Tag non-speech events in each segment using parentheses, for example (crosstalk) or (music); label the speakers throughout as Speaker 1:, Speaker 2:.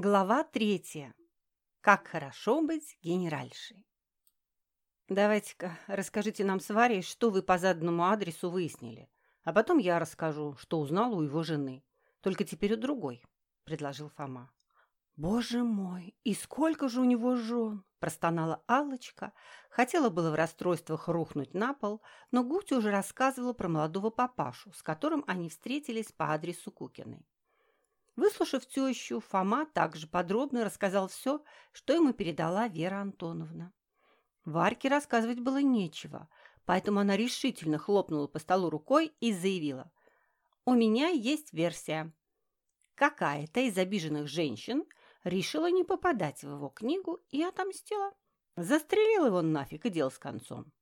Speaker 1: Глава третья. Как хорошо быть генеральшей. Давайте-ка расскажите нам с Варей, что вы по заданному адресу выяснили. А потом я расскажу, что узнала у его жены. Только теперь у другой, — предложил Фома. «Боже мой, и сколько же у него жен!» – простонала Аллочка. Хотела было в расстройствах рухнуть на пол, но Гутя уже рассказывала про молодого папашу, с которым они встретились по адресу Кукиной. Выслушав тещу, Фома также подробно рассказал все, что ему передала Вера Антоновна. Варьке рассказывать было нечего, поэтому она решительно хлопнула по столу рукой и заявила. «У меня есть версия. Какая-то из обиженных женщин решила не попадать в его книгу и отомстила. Застрелил его нафиг и дело с концом».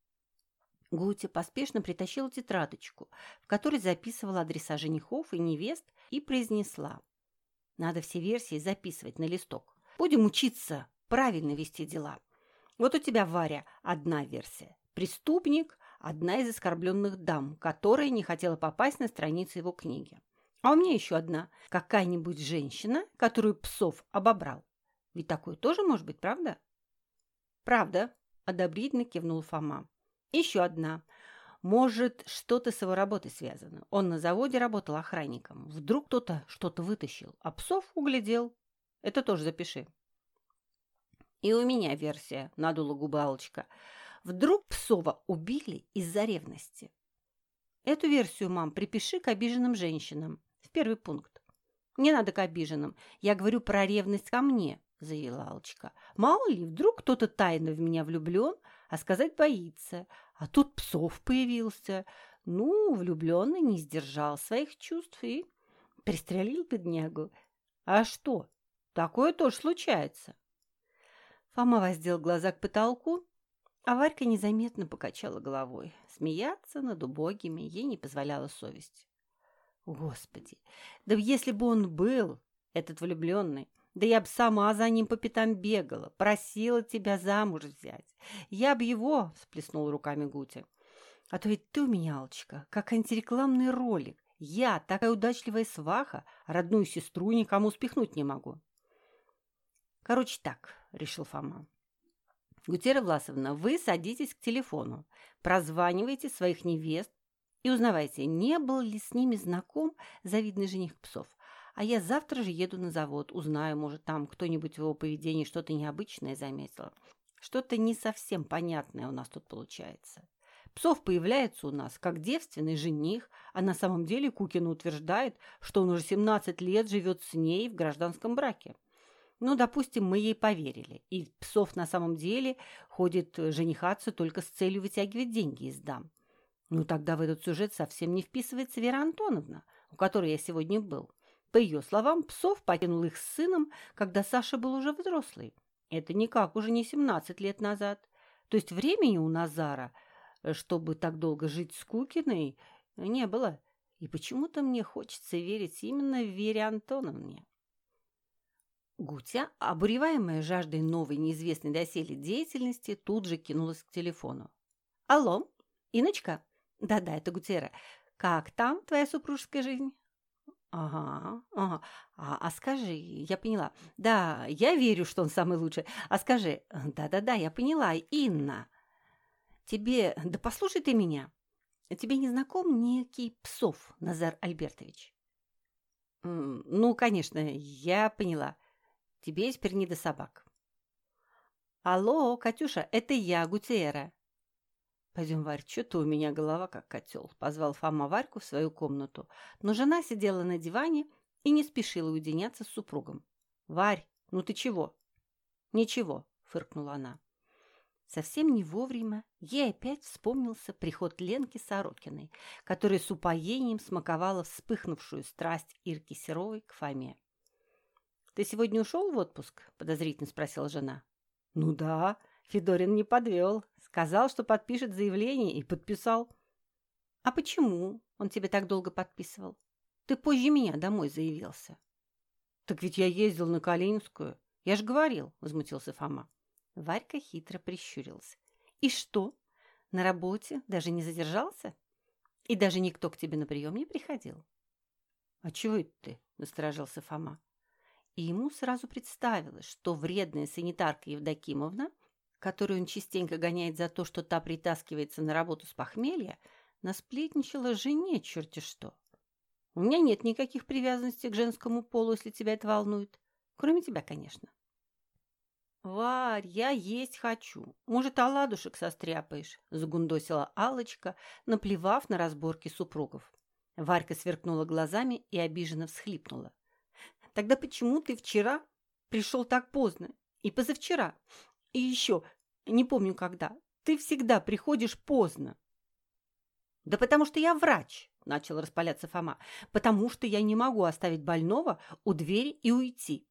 Speaker 1: Гутя поспешно притащила тетрадочку, в которой записывала адреса женихов и невест, и произнесла. Надо все версии записывать на листок. Будем учиться правильно вести дела. Вот у тебя, Варя, одна версия. Преступник – одна из оскорбленных дам, которая не хотела попасть на страницу его книги. А у меня еще одна – какая-нибудь женщина, которую псов обобрал. Ведь такое тоже может быть, правда? Правда, одобрительно кивнул Фома. Еще одна – может, что-то с его работой связано. Он на заводе работал охранником. Вдруг кто-то что-то вытащил, а псов углядел. Это тоже запиши. И у меня версия, надула губы Алочка. Вдруг Псова убили из-за ревности. Эту версию, мам, припиши к обиженным женщинам. В первый пункт. Не надо к обиженным. Я говорю про ревность ко мне, заявила Алочка. Мало ли, вдруг кто-то тайно в меня влюблен, а сказать боится. А тут Псов появился. Ну, влюбленный не сдержал своих чувств и пристрелил беднягу. А что? Такое тоже случается. Фома воздел глаза к потолку, а Варька незаметно покачала головой. Смеяться над убогими ей не позволяла совесть. Господи, да если бы он был, этот влюбленный, да я б сама за ним по пятам бегала, просила тебя замуж взять. Я б его, — сплеснул руками Гутя. А то ведь ты у меня, Алочка, как антирекламный ролик. Я, такая удачливая сваха, родную сестру никому спихнуть не могу. Короче так, — решил Фома. Гутера Власовна, вы садитесь к телефону, прозванивайте своих невест и узнавайте, не был ли с ними знаком завидный жених псов. А я завтра же еду на завод, узнаю, может, там кто-нибудь в его поведении что-то необычное заметил. Что-то не совсем понятное у нас тут получается. Псов появляется у нас как девственный жених, а на самом деле Кукина утверждает, что он уже 17 лет живет с ней в гражданском браке. Ну, допустим, мы ей поверили, и Псов на самом деле ходит женихаться только с целью вытягивать деньги из дам. Ну, тогда в этот сюжет совсем не вписывается Вера Антоновна, у которой я сегодня был. По ее словам, Псов покинул их с сыном, когда Саша был уже взрослый. Это никак уже не 17 лет назад. То есть времени у Назара, э, чтобы так долго жить с Кукиной, не было. И почему-то мне хочется верить именно в Вере Антоновне. Гутя, обуреваемая жаждой новой, неизвестной доселе деятельности, тут же кинулась к телефону. «Алло, Иночка?» «Да-да, это Гутера. Как там твоя супружеская жизнь?» Ага, ага. А, а скажи, я поняла. Да, я верю, что он самый лучший. А скажи, да-да-да, я поняла, Инна. Тебе, да послушай ты меня. Тебе не знаком некий Псов Назар Альбертович? Ну, конечно, я поняла. Тебе теперь не до собак. Алло, Катюша, это я, Гутиера. «Пойдем, Варь, что-то у меня голова как котел», – позвал Фома Варьку в свою комнату. Но жена сидела на диване и не спешила уединяться с супругом. «Варь, ну ты чего?» «Ничего», – фыркнула она. Совсем не вовремя ей опять вспомнился приход Ленки Сорокиной, которая с упоением смаковала вспыхнувшую страсть Ирки Серовой к Фоме. «Ты сегодня ушел в отпуск?» – подозрительно спросила жена. «Ну да», Федорин не подвел. Сказал, что подпишет заявление, и подписал. А почему он тебе так долго подписывал? Ты позже меня домой заявился. Так ведь я ездил на Калининскую. Я же говорил, возмутился Фома. Варька хитро прищурился. И что? На работе даже не задержался? И даже никто к тебе на прием не приходил? А чего это ты? Насторожился Фома. и ему сразу представилось, что вредная санитарка Евдокимовна, которую он частенько гоняет за то, что та притаскивается на работу с похмелья, насплетничала жене черти что. У меня нет никаких привязанностей к женскому полу, если тебя это волнует. Кроме тебя, конечно. «Варь, я есть хочу. Может, оладушек состряпаешь?» – загундосила алочка наплевав на разборки супругов. Варька сверкнула глазами и обиженно всхлипнула. «Тогда почему ты вчера пришел так поздно? И позавчера? И еще, не помню когда. Ты всегда приходишь поздно». «Да потому что я врач», – начал распаляться Фома, «потому что я не могу оставить больного у двери и уйти».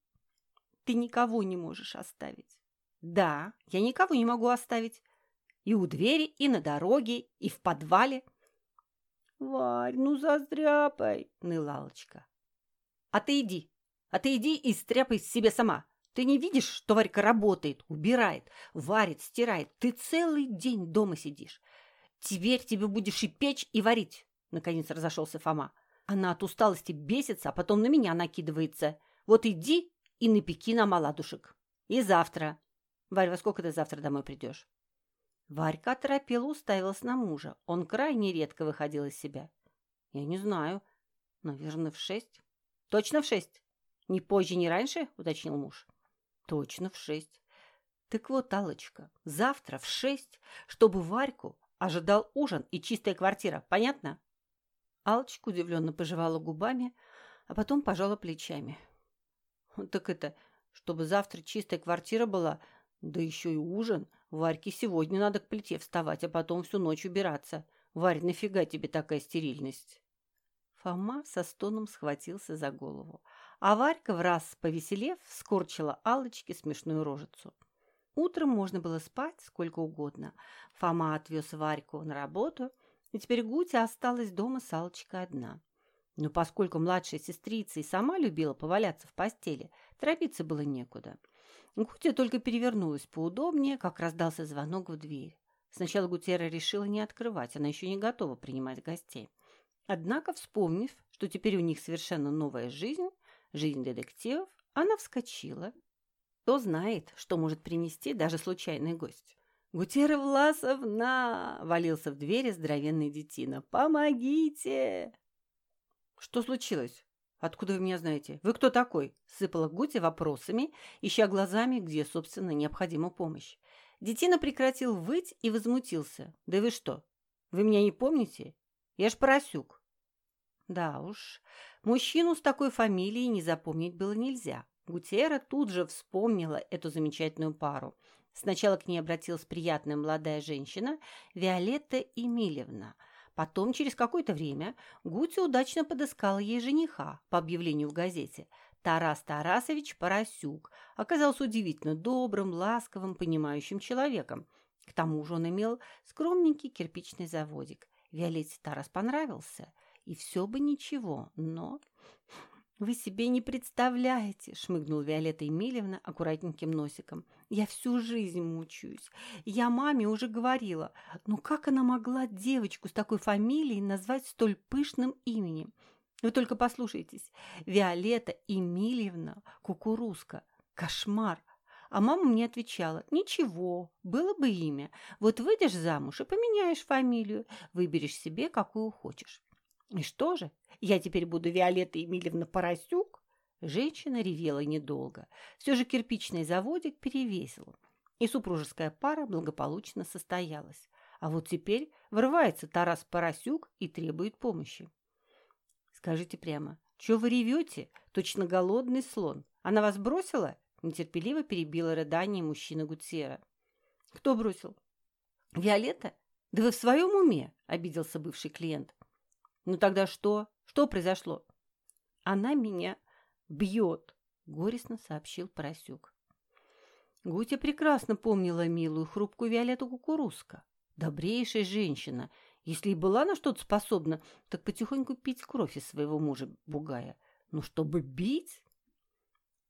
Speaker 1: «Ты никого не можешь оставить». «Да, я никого не могу оставить. И у двери, и на дороге, и в подвале». «Варь, ну застряпай!» – ныла Аллочка. «А ты иди, а ты иди и стряпай себе сама. Ты не видишь, что Варька работает, убирает, варит, стирает. Ты целый день дома сидишь. Теперь тебе будешь и печь, и варить!» Наконец разошелся Фома. Она от усталости бесится, а потом на меня накидывается. Вот иди и напеки нам оладушек. И завтра. Варь, во сколько ты завтра домой придешь? Варька оторопела уставилась на мужа. Он крайне редко выходил из себя. «Я не знаю. Наверное, в шесть». «Точно в шесть? Не позже, не раньше?» – уточнил муж. «Точно в шесть. Так вот, Аллочка, завтра в шесть, чтобы Варьку ожидал ужин и чистая квартира. Понятно?» Аллочка удивленно пожевала губами, а потом пожала плечами. «Так это, чтобы завтра чистая квартира была, да еще и ужин. Варьке сегодня надо к плите вставать, а потом всю ночь убираться. Варь, нафига тебе такая стерильность?» Фома со стоном схватился за голову, а Варька, в раз повеселев, скорчила Аллочке смешную рожицу. Утром можно было спать сколько угодно. Фома отвез Варьку на работу, и теперь Гутя осталась дома с Аллочкой одна. Но поскольку младшая сестрица и сама любила поваляться в постели, торопиться было некуда – Гутя только перевернулась поудобнее, как раздался звонок в дверь. Сначала Гутера решила не открывать, она еще не готова принимать гостей. Однако, вспомнив, что теперь у них совершенно новая жизнь, жизнь детективов, она вскочила. Кто знает, что может принести даже случайный гость. «Гутера Власовна!» — валился в двери здоровенный детина. «Помогите!» «Что случилось?» «Откуда вы меня знаете? Вы кто такой?» – сыпала Гути вопросами, ища глазами, где, собственно, необходима помощь. Детина прекратил выть и возмутился. «Да вы что, вы меня не помните? Я ж поросюк». Да уж, мужчину с такой фамилией не запомнить было нельзя. Гутера тут же вспомнила эту замечательную пару. Сначала к ней обратилась приятная молодая женщина Виолетта Эмильевна – Потом, через какое-то время, Гутя удачно подыскала ей жениха по объявлению в газете. Тарас Тарасович Поросюк оказался удивительно добрым, ласковым, понимающим человеком. К тому же он имел скромненький кирпичный заводик. Виолетте Тарас понравился, и все бы ничего, но «Вы себе не представляете!» – шмыгнул Виолетта Емельевна аккуратненьким носиком. «Я всю жизнь мучаюсь. Я маме уже говорила, ну как она могла девочку с такой фамилией назвать столь пышным именем? Вы только послушайтесь. Виолетта Емельевна Кукурузка. Кошмар!» А мама мне отвечала, «Ничего, было бы имя. Вот выйдешь замуж и поменяешь фамилию, выберешь себе, какую хочешь». И что же, я теперь буду Виолетта Емельевна Поросюк? Женщина ревела недолго. Все же кирпичный заводик перевесил, и супружеская пара благополучно состоялась. А вот теперь врывается Тарас Поросюк и требует помощи. Скажите прямо, что вы ревете, точно голодный слон? Она вас бросила? Нетерпеливо перебила рыдание мужчины Гутсера. Кто бросил? Виолетта? Да вы в своем уме? Обиделся бывший клиент. Ну тогда что? Что произошло? Она меня бьет, горестно сообщил Поросюк. Гутя прекрасно помнила милую хрупкую Виолетту Кукурузка. Добрейшая женщина. Если и была на что-то способна, так потихоньку пить кровь из своего мужа бугая. Но чтобы бить...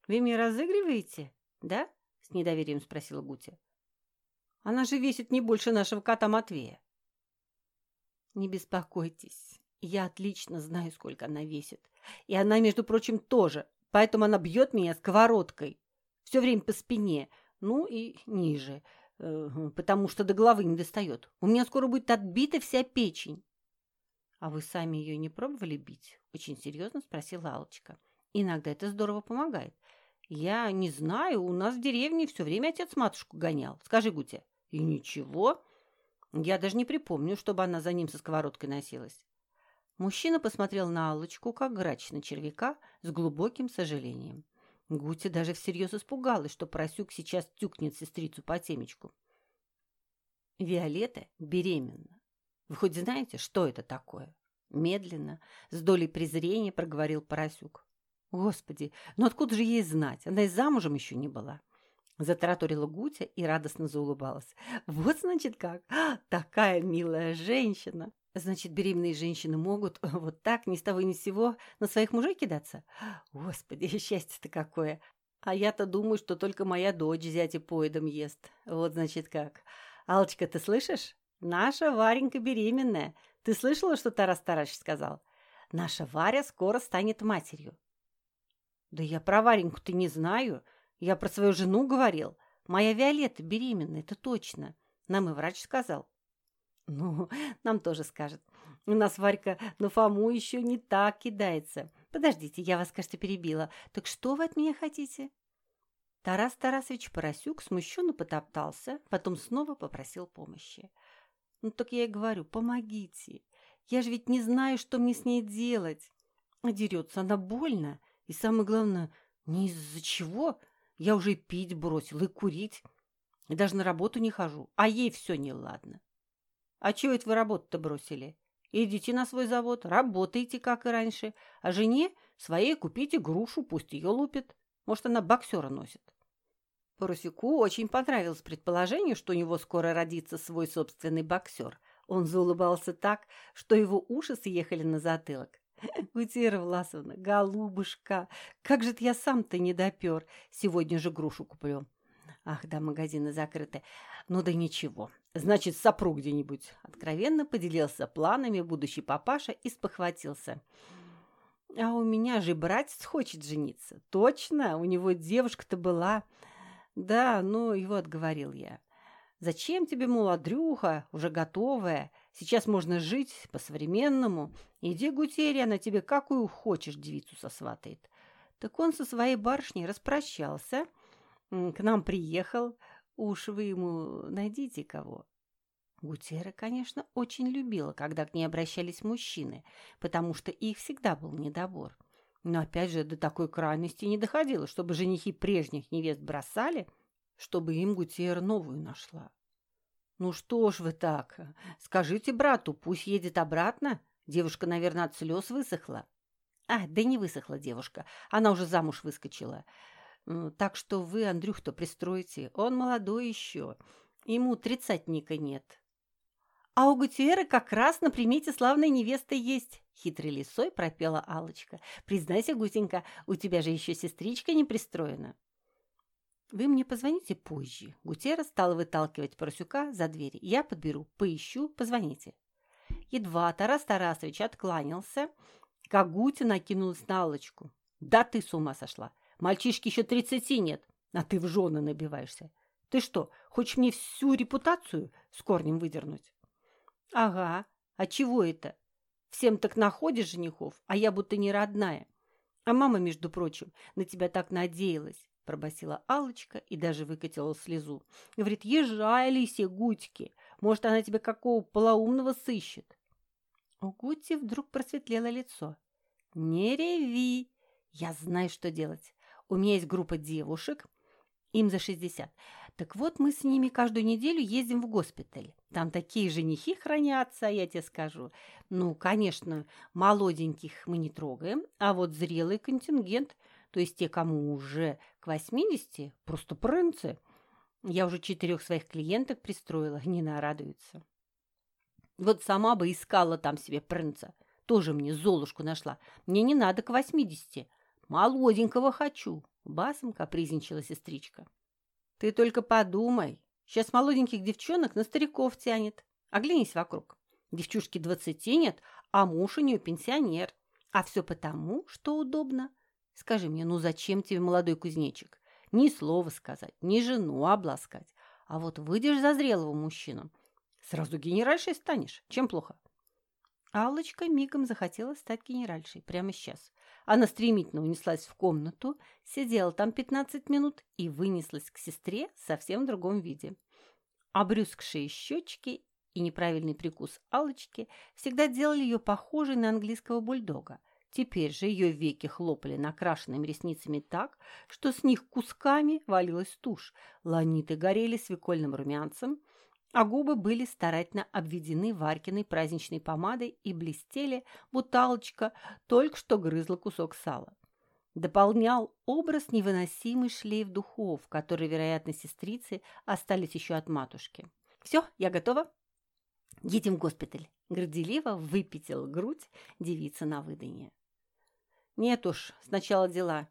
Speaker 1: «Вы меня разыгрываете, да?» — с недоверием спросила Гутя. «Она же весит не больше нашего кота Матвея». «Не беспокойтесь, я отлично знаю, сколько она весит. И она, между прочим, тоже поэтому она бьет меня сковородкой. Все время по спине, ну и ниже, э, потому что до головы не достает. У меня скоро будет отбита вся печень. «А вы сами ее не пробовали бить?» – очень серьезно спросила Алочка. «Иногда это здорово помогает. Я не знаю, у нас в деревне все время отец матушку гонял. Скажи, Гутя». «И ничего. Я даже не припомню, чтобы она за ним со сковородкой носилась». Мужчина посмотрел на Аллочку, как грач на червяка, с глубоким сожалением. Гутя даже всерьез испугалась, что Просюк сейчас тюкнет сестрицу по темечку. Виолетта беременна. Вы хоть знаете, что это такое? Медленно, с долей презрения проговорил Поросюк. Господи, ну откуда же ей знать? Она и замужем еще не была. Затараторила Гутя и радостно заулыбалась. Вот, значит, как? Такая милая женщина! Значит, беременные женщины могут вот так, ни с того ни с сего, на своих мужей кидаться? Господи, (laughs) счастье-то какое! А я-то думаю, что только моя дочь зятя поедом ест. Вот, значит, как. Алочка, ты слышишь? Наша Варенька беременная. Ты слышала, что Тарас Тарасович сказал? Наша Варя скоро станет матерью. Да я про Вареньку-то не знаю. Я про свою жену говорил. Моя Виолетта беременна, это точно. Нам и врач сказал. Ну, (laughs) нам тоже скажет. У нас Варька на Фому еще не так кидается. Подождите, я вас, кажется, перебила. Так что вы от меня хотите? Тарас Тарасович Поросюк смущенно потоптался, потом снова попросил помощи. Ну так я и говорю, помогите. Я же ведь не знаю, что мне с ней делать. Дерется она больно. И самое главное, не из-за чего. Я уже пить бросил, и курить. И даже на работу не хожу. А ей все неладно. А чего это вы работу-то бросили? Идите на свой завод, работайте, как и раньше. А жене своей купите грушу, пусть ее лупит. Может, она боксера носит. Поросюку очень понравилось предположение, что у него скоро родится свой собственный боксер. Он заулыбался так, что его уши съехали на затылок. (laughs) «Гутера Власовна, голубушка, как же я сам-то не допер. Сегодня же грушу куплю». «Ах, да, магазины закрыты. Ну да ничего. Значит, сопру где-нибудь». Откровенно поделился планами будущий папаша и спохватился. «А у меня же братец хочет жениться. Точно, у него девушка-то была». «Да, ну и вот, — говорил я, — зачем тебе, мол, Андрюха, уже готовая? Сейчас можно жить по-современному. Иди, Гутерья, на тебе какую хочешь девицу сосватает». Так он со своей барышней распрощался, к нам приехал. Уж вы ему найдите кого. Гутера, конечно, очень любила, когда к ней обращались мужчины, потому что их всегда был недобор. Но опять же до такой крайности не доходило, чтобы женихи прежних невест бросали, чтобы им Гутиер новую нашла. «Ну что ж вы так? Скажите брату, пусть едет обратно. Девушка, наверное, от слез высохла». «А, да не высохла девушка. Она уже замуж выскочила. Так что вы Андрюх-то пристройте. Он молодой еще. Ему тридцатника нет». «А у Гутиера как раз на примете славная невеста есть. Хитрой лисой пропела алочка Признайся, Гусенька, у тебя же еще сестричка не пристроена. Вы мне позвоните позже. Гутера стала выталкивать Поросюка за дверь. Я подберу, поищу, позвоните. Едва Тарас Тарасович откланялся, как Гутя накинулась на Аллочку. Да ты с ума сошла. Мальчишки еще тридцати нет, а ты в жены набиваешься. Ты что, хочешь мне всю репутацию с корнем выдернуть? Ага, а чего это? Всем так находишь женихов, а я будто не родная. А мама, между прочим, на тебя так надеялась, пробасила алочка и даже выкатила слезу. Говорит, езжай, Лисия, Гутьки, может, она тебя какого полоумного сыщет. У Гути вдруг просветлело лицо. Не реви, я знаю, что делать. У меня есть группа девушек, им за шестьдесят. Так вот, мы с ними каждую неделю ездим в госпиталь. Там такие женихи хранятся, я тебе скажу. Ну, конечно, молоденьких мы не трогаем, а вот зрелый контингент, то есть те, кому уже к 80, просто принцы. Я уже четырех своих клиенток пристроила, не нарадуются. Вот сама бы искала там себе принца. Тоже мне Золушку нашла. Мне не надо к 80. Молоденького хочу. Басом капризничала сестричка. Ты только подумай. Сейчас молоденьких девчонок на стариков тянет. Оглянись вокруг. Девчушки двадцати нет, а муж у нее пенсионер. А все потому, что удобно. Скажи мне, ну зачем тебе молодой кузнечик? Ни слова сказать, ни жену обласкать. А вот выйдешь за зрелого мужчину, сразу генеральшей станешь. Чем плохо? Аллочка мигом захотела стать генеральшей прямо сейчас. Она стремительно унеслась в комнату, сидела там 15 минут и вынеслась к сестре совсем в другом виде. Обрюзгшие щечки и неправильный прикус Аллочки всегда делали ее похожей на английского бульдога. Теперь же ее веки хлопали накрашенными ресницами так, что с них кусками валилась тушь. Ланиты горели свекольным румянцем, а губы были старательно обведены Варькиной праздничной помадой и блестели, будто Аллочка только что грызла кусок сала. Дополнял образ невыносимый шлейф духов, которые, вероятно, сестрицы остались еще от матушки. «Все, я готова?» «Едем в госпиталь», – горделиво выпятил грудь девица на выданье. «Нет уж, сначала дела.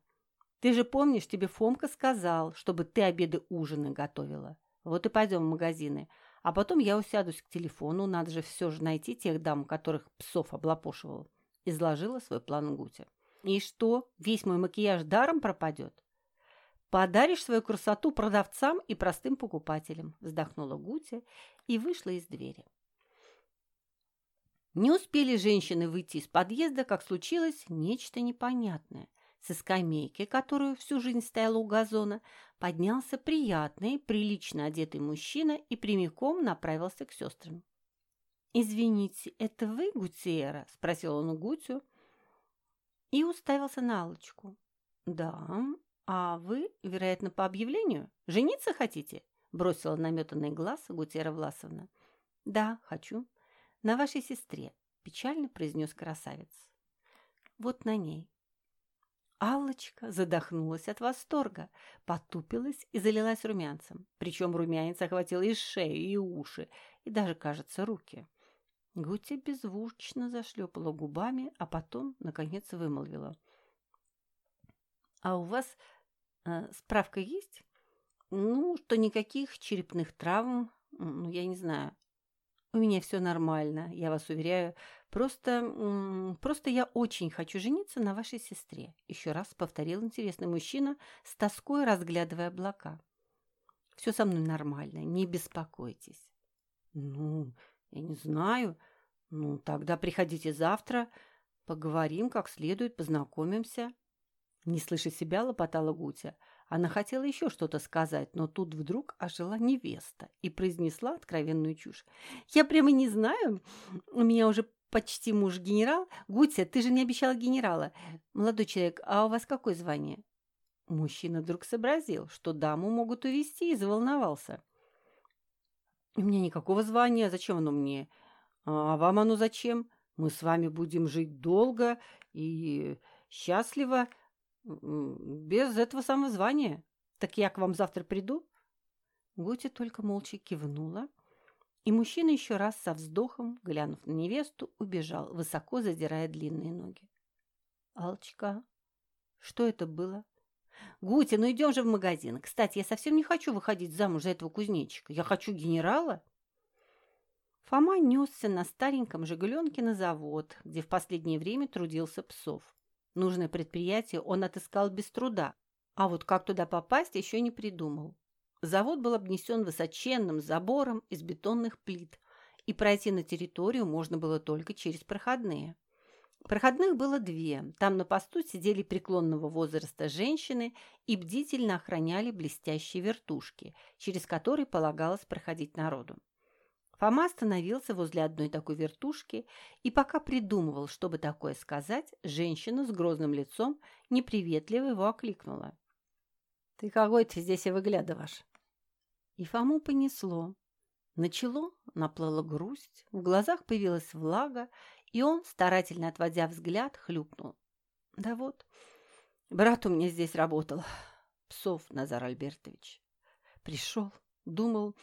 Speaker 1: Ты же помнишь, тебе Фомка сказал, чтобы ты обеды-ужины готовила. Вот и пойдем в магазины. А потом я усядусь к телефону, надо же все же найти тех дам, которых псов облапошивал. Изложила свой план Гутя. И что, весь мой макияж даром пропадет? Подаришь свою красоту продавцам и простым покупателям, вздохнула Гутя и вышла из двери. Не успели женщины выйти из подъезда, как случилось нечто непонятное. Со скамейки, которую всю жизнь стояла у газона, поднялся приятный, прилично одетый мужчина и прямиком направился к сестрам. «Извините, это вы, Гутиера?» – спросил он Гутю и уставился на Аллочку. «Да, а вы, вероятно, по объявлению? Жениться хотите?» – бросила наметанный глаз Гутера Власовна. «Да, хочу», на вашей сестре», – печально произнес красавец. «Вот на ней». Аллочка задохнулась от восторга, потупилась и залилась румянцем. Причем румянец охватил и шею, и уши, и даже, кажется, руки. Гутя беззвучно зашлепала губами, а потом, наконец, вымолвила. «А у вас э, справка есть?» «Ну, что никаких черепных травм, ну, я не знаю, у меня все нормально, я вас уверяю. Просто, просто я очень хочу жениться на вашей сестре. Еще раз повторил интересный мужчина, с тоской разглядывая облака. Все со мной нормально, не беспокойтесь. Ну, я не знаю. Ну, тогда приходите завтра, поговорим как следует, познакомимся. Не слыша себя, лопотала Гутя. Она хотела еще что-то сказать, но тут вдруг ожила невеста и произнесла откровенную чушь. «Я прямо не знаю. У меня уже почти муж генерал. Гутя, ты же не обещала генерала. Молодой человек, а у вас какое звание?» Мужчина вдруг сообразил, что даму могут увести, и заволновался. «У меня никакого звания. Зачем оно мне? А вам оно зачем? Мы с вами будем жить долго и счастливо». «Без этого самого звания. Так я к вам завтра приду?» Гутя только молча кивнула, и мужчина еще раз со вздохом, глянув на невесту, убежал, высоко задирая длинные ноги. «Алчка, что это было?» «Гутя, ну идем же в магазин. Кстати, я совсем не хочу выходить замуж за этого кузнечика. Я хочу генерала». Фома несся на стареньком «Жигуленке» на завод, где в последнее время трудился Псов. Нужное предприятие он отыскал без труда, а вот как туда попасть еще не придумал. Завод был обнесен высоченным забором из бетонных плит, и пройти на территорию можно было только через проходные. Проходных было две. Там на посту сидели преклонного возраста женщины и бдительно охраняли блестящие вертушки, через которые полагалось проходить народу. Фома остановился возле одной такой вертушки и пока придумывал, чтобы такое сказать, женщина с грозным лицом неприветливо его окликнула. «Ты какой ты здесь и выглядываешь?» И Фому понесло. Начало наплыла грусть, в глазах появилась влага, и он, старательно отводя взгляд, хлюпнул. «Да вот, брат у меня здесь работал, Псов Назар Альбертович. Пришел, думал,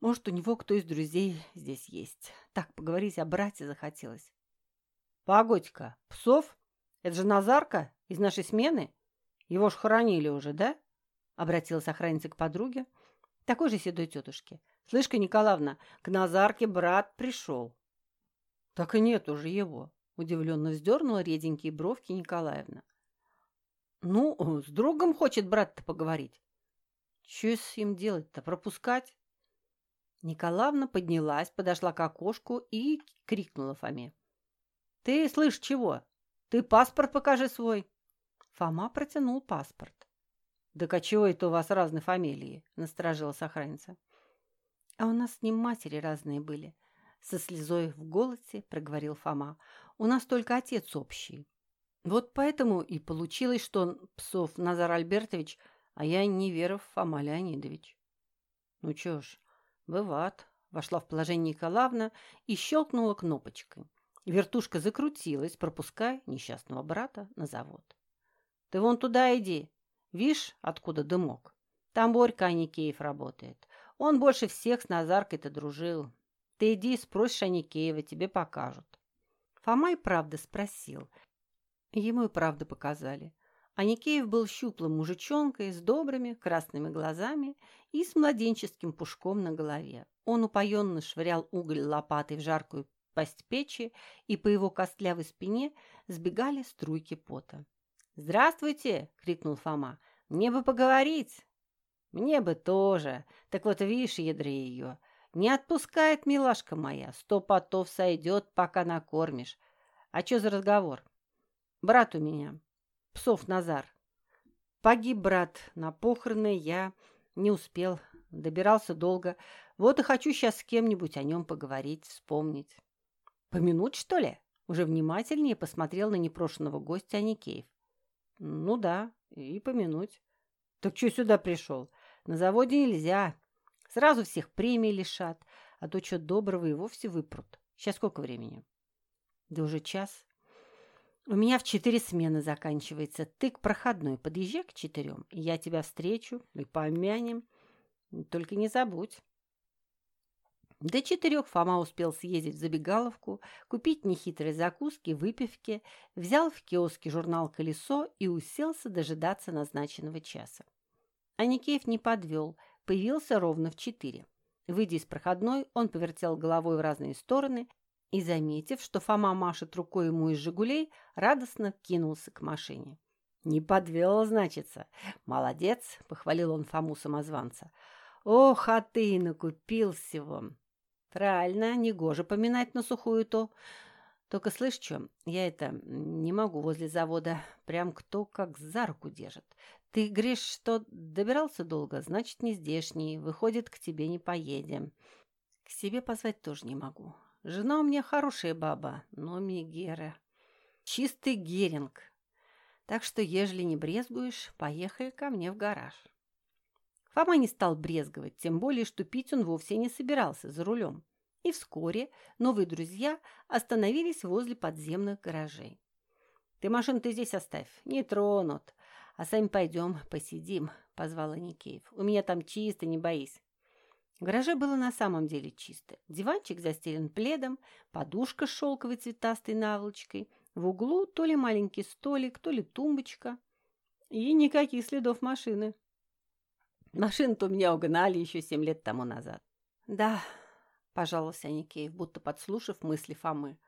Speaker 1: может, у него кто из друзей здесь есть. Так, поговорить о брате захотелось. Погодь-ка, Псов? Это же Назарка из нашей смены? Его ж хоронили уже, да? Обратилась охранница к подруге, такой же седой тетушке. Слышь-ка, Николаевна, к Назарке брат пришел. Так и нет уже его. Удивленно вздернула реденькие бровки Николаевна. Ну, с другом хочет брат-то поговорить. Что с ним делать-то, пропускать? Николаевна поднялась, подошла к окошку и крикнула Фоме. «Ты слышь чего? Ты паспорт покажи свой!» Фома протянул паспорт. «Да чего это у вас разные фамилии?» – насторожилась охранница. «А у нас с ним матери разные были», – со слезой в голосе проговорил Фома. «У нас только отец общий. Вот поэтому и получилось, что он Псов Назар Альбертович, а я Неверов Фома Леонидович». «Ну чё ж, бывает», – вошла в положение Николаевна и щелкнула кнопочкой. Вертушка закрутилась, пропуская несчастного брата на завод. «Ты вон туда иди. Вишь, откуда дымок? Там Борька Аникеев работает. Он больше всех с Назаркой-то дружил. Ты иди и спросишь Аникеева, тебе покажут». Фома и правда спросил. Ему и правда показали. Аникеев был щуплым мужичонкой с добрыми красными глазами и с младенческим пушком на голове. Он упоенно швырял уголь лопатой в жаркую пасть печи, и по его костлявой спине сбегали струйки пота. «Здравствуйте!» — крикнул Фома. «Мне бы поговорить!» «Мне бы тоже! Так вот, видишь, ядри ее! Не отпускает, милашка моя! Сто потов сойдет, пока накормишь! А что за разговор?» «Брат у меня, Псов Назар. Погиб брат на похороны, я не успел, добирался долго. Вот и хочу сейчас с кем-нибудь о нем поговорить, вспомнить». «Помянуть, что ли?» Уже внимательнее посмотрел на непрошенного гостя Аникеев. «Ну да, и помянуть». «Так что сюда пришел? На заводе нельзя. Сразу всех премии лишат, а то что доброго и вовсе выпрут. Сейчас сколько времени?» «Да уже час. У меня в четыре смены заканчивается. Ты к проходной подъезжай к четырем, и я тебя встречу и помянем. Только не забудь». До четырех Фома успел съездить в забегаловку, купить нехитрые закуски, выпивки, взял в киоске журнал «Колесо» и уселся дожидаться назначенного часа. Аникеев не подвел, появился ровно в четыре. Выйдя из проходной, он повертел головой в разные стороны и, заметив, что Фома машет рукой ему из «Жигулей», радостно кинулся к машине. «Не подвел, значится. Молодец!» — похвалил он Фому самозванца. «Ох, а ты накупил всего!» Правильно, негоже поминать на сухую то. Только слышь, что, я это не могу возле завода. Прям кто как за руку держит. Ты, Гриш, что добирался долго, значит, не здешний. Выходит, к тебе не поедем. К себе позвать тоже не могу. Жена у меня хорошая баба, но Мегера. Чистый геринг. Так что, ежели не брезгуешь, поехали ко мне в гараж. Фома не стал брезговать, тем более, что пить он вовсе не собирался за рулем. И вскоре новые друзья остановились возле подземных гаражей. «Ты машину-то здесь оставь, не тронут, а сами пойдем посидим», — позвал Никеев. «У меня там чисто, не боись». В гараже было на самом деле чисто. Диванчик застелен пледом, подушка с шелковой цветастой наволочкой, в углу то ли маленький столик, то ли тумбочка. И никаких следов машины. Машину-то меня угнали еще семь лет тому назад. Да, пожаловался Аникеев, будто подслушав мысли Фомы.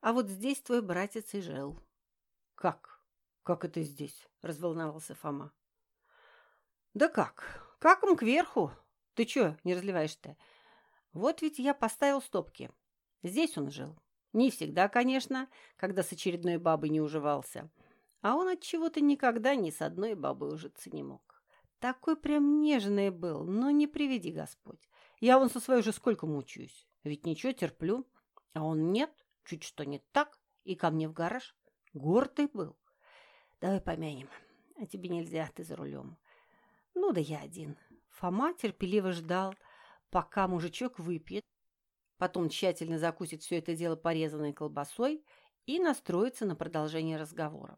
Speaker 1: А вот здесь твой братец и жил. Как? Как это здесь? Разволновался Фома. Да как? Как он кверху? Ты что, не разливаешь-то? Вот ведь я поставил стопки. Здесь он жил. Не всегда, конечно, когда с очередной бабой не уживался. А он от чего-то никогда ни с одной бабой ужиться не мог. Такой прям нежный был, но не приведи Господь. Я вон со своей же сколько мучаюсь. Ведь ничего, терплю. А он нет, чуть что не так, и ко мне в гараж. Гордый был. Давай помянем. А тебе нельзя, ты за рулем. Ну да я один. Фома терпеливо ждал, пока мужичок выпьет, потом тщательно закусит все это дело порезанной колбасой и настроится на продолжение разговора.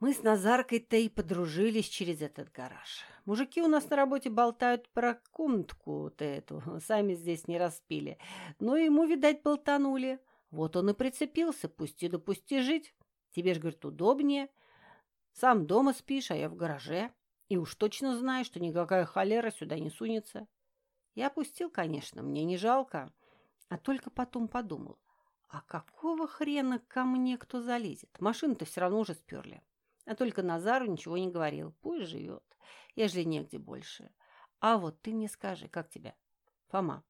Speaker 1: Мы с Назаркой-то и подружились через этот гараж. Мужики у нас на работе болтают про комнатку-то эту, (laughs) сами здесь не распили. Но ему, видать, болтанули. Вот он и прицепился, пусти да пусти жить. Тебе ж, говорит, удобнее. Сам дома спишь, а я в гараже. И уж точно знаю, что никакая холера сюда не сунется. Я опустил, конечно, мне не жалко. А только потом подумал, а какого хрена ко мне кто залезет? Машину-то все равно уже сперли. А только Назару ничего не говорил. Пусть живет, ежели негде больше. А вот ты мне скажи, как тебя? Фома.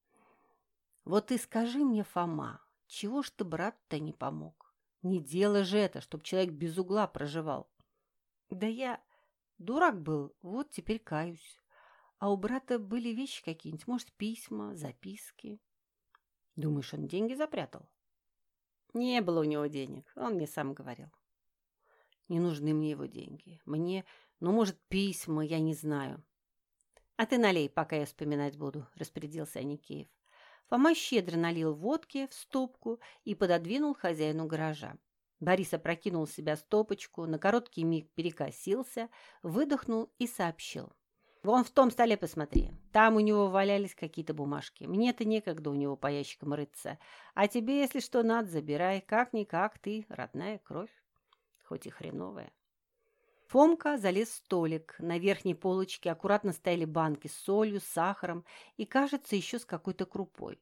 Speaker 1: Вот ты скажи мне, Фома, чего ж ты брат-то не помог? Не дело же это, чтоб человек без угла проживал. Да я дурак был, вот теперь каюсь. А у брата были вещи какие-нибудь, может, письма, записки. Думаешь, он деньги запрятал? Не было у него денег, он мне сам говорил. Не нужны мне его деньги. Мне, ну, может, письма, я не знаю. А ты налей, пока я вспоминать буду, распорядился Аникеев. Фома щедро налил водки в стопку и пододвинул хозяину гаража. Борис опрокинул в себя стопочку, на короткий миг перекосился, выдохнул и сообщил. «Вон в том столе посмотри. Там у него валялись какие-то бумажки. Мне-то некогда у него по ящикам рыться. А тебе, если что надо, забирай. Как-никак ты родная кровь, хоть и хреновая». Фомка залез в столик. На верхней полочке аккуратно стояли банки с солью, сахаром и, кажется, еще с какой-то крупой.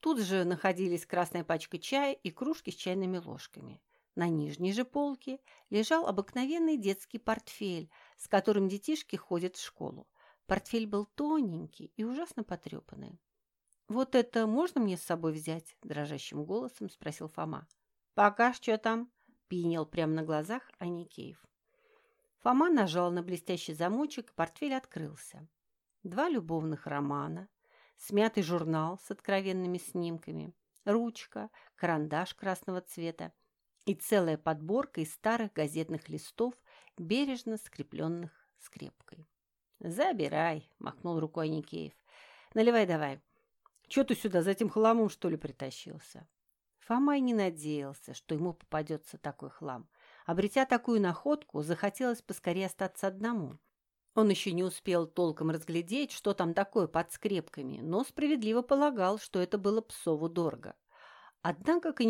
Speaker 1: Тут же находились красная пачка чая и кружки с чайными ложками. На нижней же полке лежал обыкновенный детский портфель, с которым детишки ходят в школу. Портфель был тоненький и ужасно потрепанный. «Вот это можно мне с собой взять?» – дрожащим голосом спросил Фома. «Пока что там?» – пьянел прямо на глазах Аникеев. Фома нажал на блестящий замочек, и портфель открылся. Два любовных романа, смятый журнал с откровенными снимками, ручка, карандаш красного цвета и целая подборка из старых газетных листов, бережно скрепленных скрепкой. «Забирай», — махнул рукой Никеев. «Наливай давай. Чего ты сюда за этим хламом, что ли, притащился?» Фома и не надеялся, что ему попадется такой хлам — Обретя такую находку, захотелось поскорее остаться одному. Он еще не успел толком разглядеть, что там такое под скрепками, но справедливо полагал, что это было псову дорого. Однако к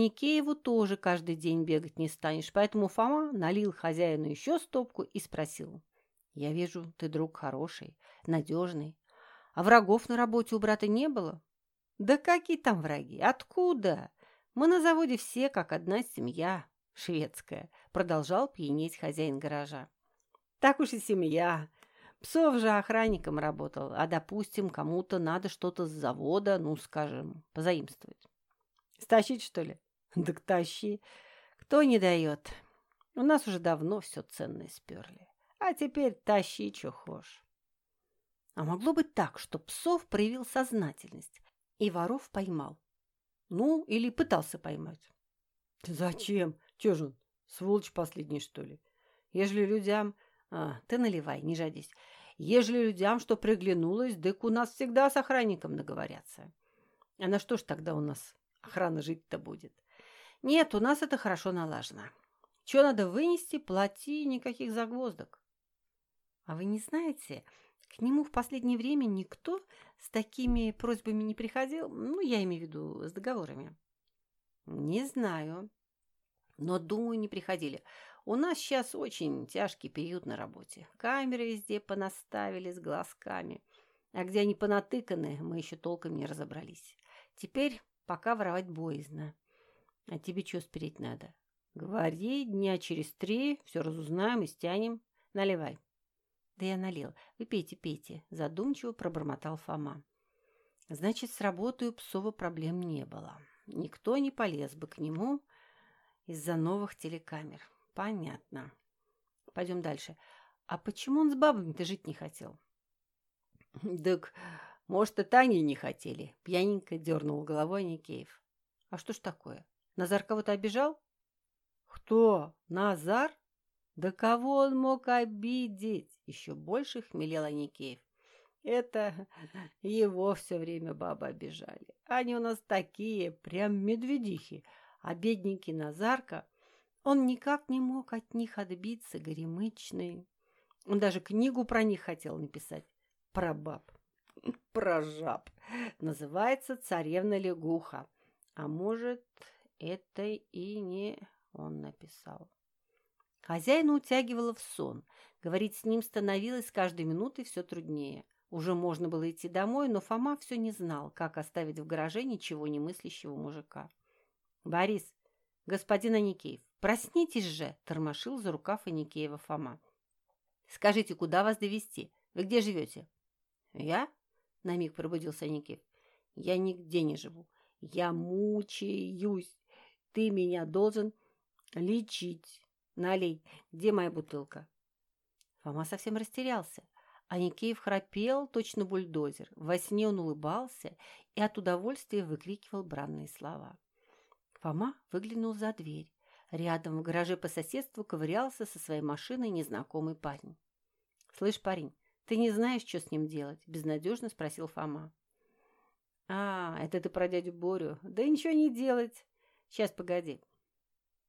Speaker 1: тоже каждый день бегать не станешь, поэтому Фома налил хозяину еще стопку и спросил. «Я вижу, ты друг хороший, надежный. А врагов на работе у брата не было?» «Да какие там враги? Откуда? Мы на заводе все как одна семья шведская», — продолжал пьянеть хозяин гаража. «Так уж и семья. Псов же охранником работал, а, допустим, кому-то надо что-то с завода, ну, скажем, позаимствовать. Стащить, что ли? (laughs) Так тащи. Кто не дает? У нас уже давно все ценное сперли. А теперь тащи, что хочешь». А могло быть так, что Псов проявил сознательность и воров поймал. Ну, или пытался поймать. «Зачем? Чё же он, сволочь последний, что ли? Ежели людям... А, ты наливай, не жадись. Ежели людям что приглянулось, дык у нас всегда с охранником наговорятся. А на что ж тогда у нас охрана жить-то будет? Нет, у нас это хорошо налажено. Чё надо вынести, плати, никаких загвоздок. А вы не знаете, к нему в последнее время никто с такими просьбами не приходил? Ну, я имею в виду с договорами. Не знаю. Но, думаю, не приходили. У нас сейчас очень тяжкий период на работе. Камеры везде понаставили с глазками. А где они понатыканы, мы еще толком не разобрались. Теперь пока воровать боязно. А тебе что спереть надо? Говори, дня через три все разузнаем и стянем. Наливай. Да я налил. Вы пейте, пейте. Задумчиво пробормотал Фома. Значит, с работой у Псова проблем не было. Никто не полез бы к нему, из-за новых телекамер. Понятно. Пойдем дальше. А почему он с бабами-то жить не хотел? Так, может, и Тани не хотели. Пьяненько дернул головой Никеев. А что ж такое? Назар кого-то обижал? Кто? Назар? Да кого он мог обидеть? Еще больше хмелел Аникеев. Это его все время бабы обижали. Они у нас такие, прям медведихи а бедненький Назарка, он никак не мог от них отбиться, горемычный. Он даже книгу про них хотел написать. Про баб. (laughs) Про жаб. Называется «Царевна лягуха». А может, это и не он написал. Хозяина утягивала в сон. Говорить с ним становилось каждой минутой все труднее. Уже можно было идти домой, но Фома все не знал, как оставить в гараже ничего не мыслящего мужика. «Борис, господин Аникеев, проснитесь же!» – тормошил за рукав Аникеева Фома. «Скажите, куда вас довести? Вы где живете?» «Я?» – на миг пробудился Аникеев. «Я нигде не живу. Я мучаюсь. Ты меня должен лечить. Налей. Где моя бутылка?» Фома совсем растерялся. Аникеев храпел, точно бульдозер. Во сне он улыбался и от удовольствия выкрикивал бранные слова. Фома выглянул за дверь. Рядом в гараже по соседству ковырялся со своей машиной незнакомый парень. «Слышь, парень, ты не знаешь, что с ним делать?» – безнадежно спросил Фома. «А, это ты про дядю Борю. Да ничего не делать. Сейчас, погоди».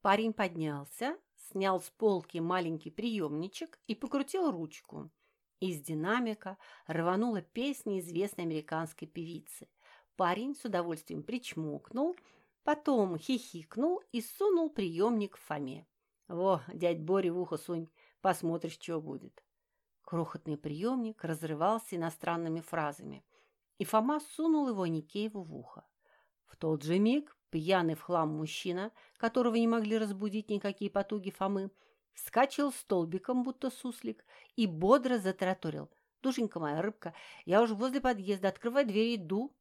Speaker 1: Парень поднялся, снял с полки маленький приемничек и покрутил ручку. Из динамика рванула песня известной американской певицы. Парень с удовольствием причмокнул, потом хихикнул и сунул приемник в Фоме. «Во, дядь Боря в ухо сунь, посмотришь, что будет». Крохотный приемник разрывался иностранными фразами, и Фома сунул его Никееву в ухо. В тот же миг пьяный в хлам мужчина, которого не могли разбудить никакие потуги Фомы, вскочил столбиком, будто суслик, и бодро затараторил. «Душенька моя, рыбка, я уже возле подъезда, открывай дверь, иду».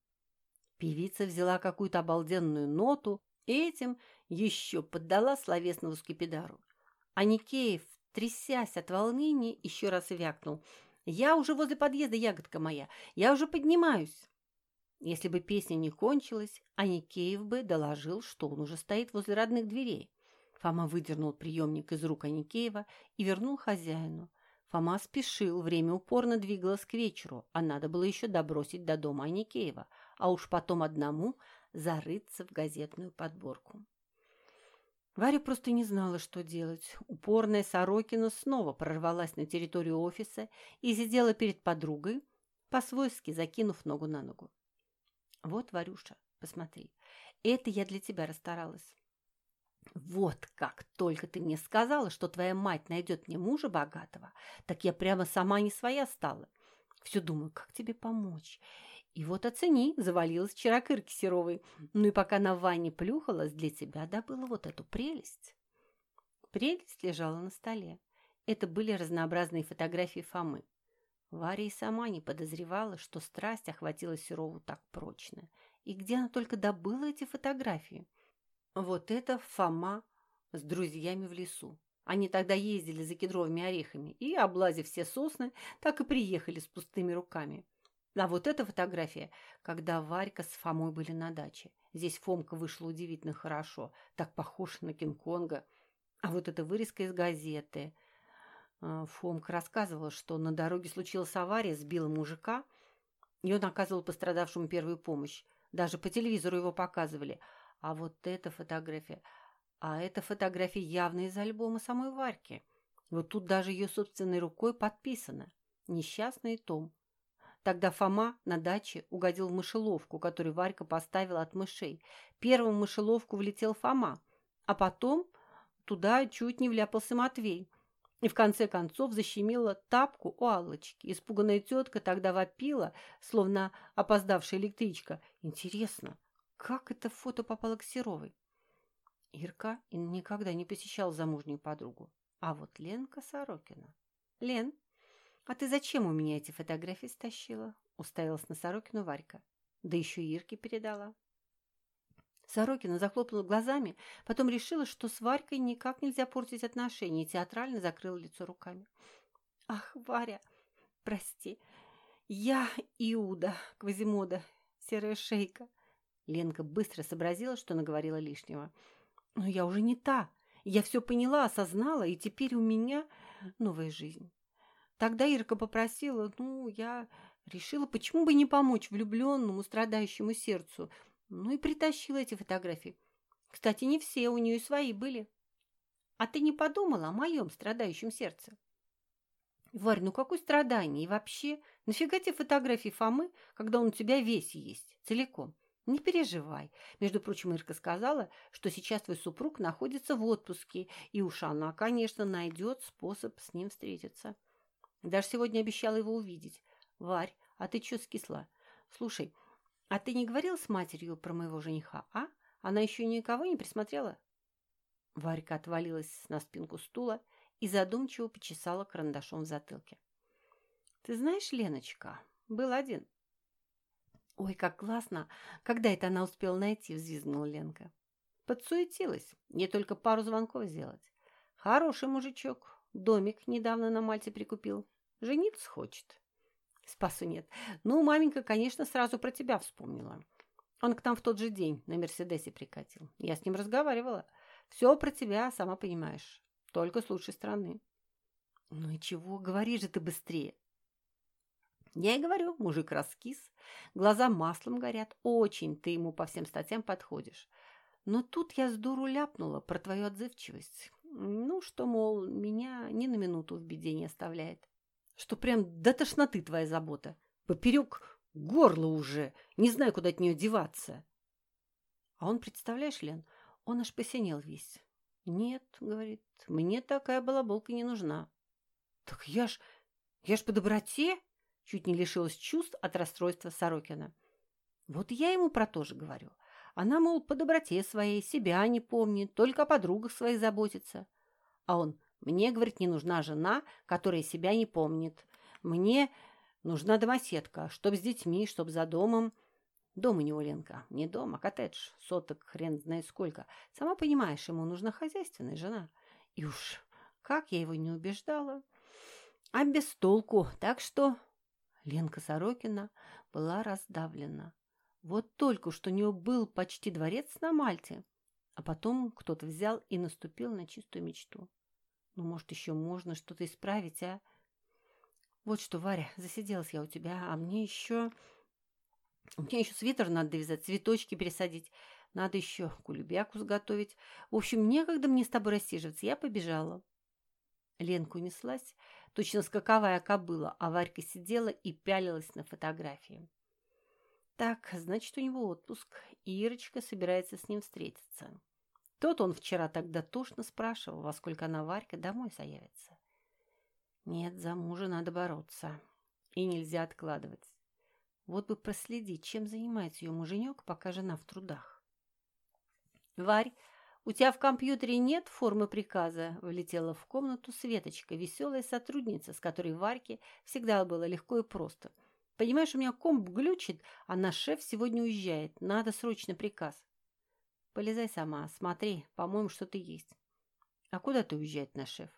Speaker 1: Певица взяла какую-то обалденную ноту и этим еще поддала словесного скипидару. А Никеев, трясясь от волнения, еще раз вякнул. «Я уже возле подъезда, ягодка моя, я уже поднимаюсь». Если бы песня не кончилась, Аникеев бы доложил, что он уже стоит возле родных дверей. Фома выдернул приемник из рук Аникеева и вернул хозяину. Фома спешил, время упорно двигалось к вечеру, а надо было еще добросить до дома Аникеева, а уж потом одному зарыться в газетную подборку. Варя просто не знала, что делать. Упорная Сорокина снова прорвалась на территорию офиса и сидела перед подругой, по-свойски закинув ногу на ногу. «Вот, Варюша, посмотри, это я для тебя расстаралась. Вот как только ты мне сказала, что твоя мать найдет мне мужа богатого, так я прямо сама не своя стала. Все думаю, как тебе помочь. И вот оцени, завалилась вчера к Ирке Серовой. Ну и пока на ванне плюхалась, для тебя добыла вот эту прелесть. Прелесть лежала на столе. Это были разнообразные фотографии Фомы. Варя и сама не подозревала, что страсть охватила Серову так прочно. И где она только добыла эти фотографии – вот это Фома с друзьями в лесу. Они тогда ездили за кедровыми орехами и, облазив все сосны, так и приехали с пустыми руками. А вот эта фотография, когда Варька с Фомой были на даче. Здесь Фомка вышла удивительно хорошо, так похож на Кинг-Конга. А вот эта вырезка из газеты. А, Фомка рассказывала, что на дороге случилась авария, сбила мужика, и он оказывал пострадавшему первую помощь. Даже по телевизору его показывали – а вот эта фотография... А эта фотография явно из альбома самой Варьки. Вот тут даже ее собственной рукой подписано. Несчастный Том. Тогда Фома на даче угодил в мышеловку, которую Варька поставила от мышей. Первым в мышеловку влетел Фома, а потом туда чуть не вляпался Матвей. И в конце концов защемила тапку у Аллочки. Испуганная тетка тогда вопила, словно опоздавшая электричка. Интересно, как это фото попало к Серовой? Ирка никогда не посещал замужнюю подругу. А вот Ленка Сорокина. «Лен, а ты зачем у меня эти фотографии стащила?» Уставилась на Сорокину Варька. Да еще Ирке передала. Сорокина захлопнула глазами, потом решила, что с Варькой никак нельзя портить отношения, и театрально закрыла лицо руками. «Ах, Варя, прости, я Иуда, Квазимода, серая шейка. Ленка быстро сообразила, что наговорила лишнего. «Но я уже не та. Я все поняла, осознала, и теперь у меня новая жизнь». Тогда Ирка попросила, ну, я решила, почему бы не помочь влюбленному, страдающему сердцу. Ну и притащила эти фотографии. Кстати, не все, у нее свои были. А ты не подумала о моем страдающем сердце? Варь, ну какое страдание? И вообще, нафига тебе фотографии Фомы, когда он у тебя весь есть, целиком? Не переживай. Между прочим, Ирка сказала, что сейчас твой супруг находится в отпуске, и уж она, конечно, найдет способ с ним встретиться. Даже сегодня обещала его увидеть. Варь, а ты чё скисла? Слушай, а ты не говорил с матерью про моего жениха, а? Она еще никого не присмотрела? Варька отвалилась на спинку стула и задумчиво почесала карандашом в затылке. «Ты знаешь, Леночка, был один». «Ой, как классно! Когда это она успела найти?» – взвизгнула Ленка. Подсуетилась, не только пару звонков сделать. Хороший мужичок, домик недавно на Мальте прикупил. Жениться хочет. Спасу нет. Ну, маменька, конечно, сразу про тебя вспомнила. Он к нам в тот же день на Мерседесе прикатил. Я с ним разговаривала. Все про тебя, сама понимаешь. Только с лучшей стороны. Ну и чего? Говори же ты быстрее. Я и говорю, мужик раскис, глаза маслом горят. Очень ты ему по всем статьям подходишь. Но тут я с дуру ляпнула про твою отзывчивость. Ну, что, мол, меня ни на минуту в беде не оставляет. Что прям до тошноты твоя забота. Поперек горло уже. Не знаю, куда от нее деваться. А он, представляешь, Лен, он аж посинел весь. Нет, говорит, мне такая балаболка не нужна. Так я ж, я ж по доброте чуть не лишилась чувств от расстройства Сорокина. Вот я ему про то же говорю. Она, мол, по доброте своей себя не помнит, только о подругах своих заботится. А он, мне, говорит, не нужна жена, которая себя не помнит. Мне нужна домоседка, чтоб с детьми, чтоб за домом. Дом у него, Ленка, не дом, а коттедж, соток, хрен знает сколько. Сама понимаешь, ему нужна хозяйственная жена. И уж как я его не убеждала. А без толку, так что... Ленка Сорокина была раздавлена. Вот только что у нее был почти дворец на Мальте, а потом кто-то взял и наступил на чистую мечту. Ну, может, еще можно что-то исправить, а? Вот что, Варя, засиделась я у тебя, а мне еще... Мне еще свитер надо довязать, цветочки пересадить. Надо еще кулебяку сготовить. В общем, некогда мне с тобой рассиживаться. Я побежала. Ленка унеслась, точно скаковая кобыла, а Варька сидела и пялилась на фотографии. Так, значит, у него отпуск, и Ирочка собирается с ним встретиться. Тот он вчера тогда тошно спрашивал, во сколько она, Варька, домой заявится. Нет, за мужа надо бороться. И нельзя откладывать. Вот бы проследить, чем занимается ее муженек, пока жена в трудах. «Варь, у тебя в компьютере нет формы приказа?» Влетела в комнату Светочка, веселая сотрудница, с которой Варьке всегда было легко и просто – Понимаешь, у меня комп глючит, а наш шеф сегодня уезжает. Надо срочно приказ. Полезай сама, смотри, по-моему, что-то есть. А куда ты уезжает наш шеф?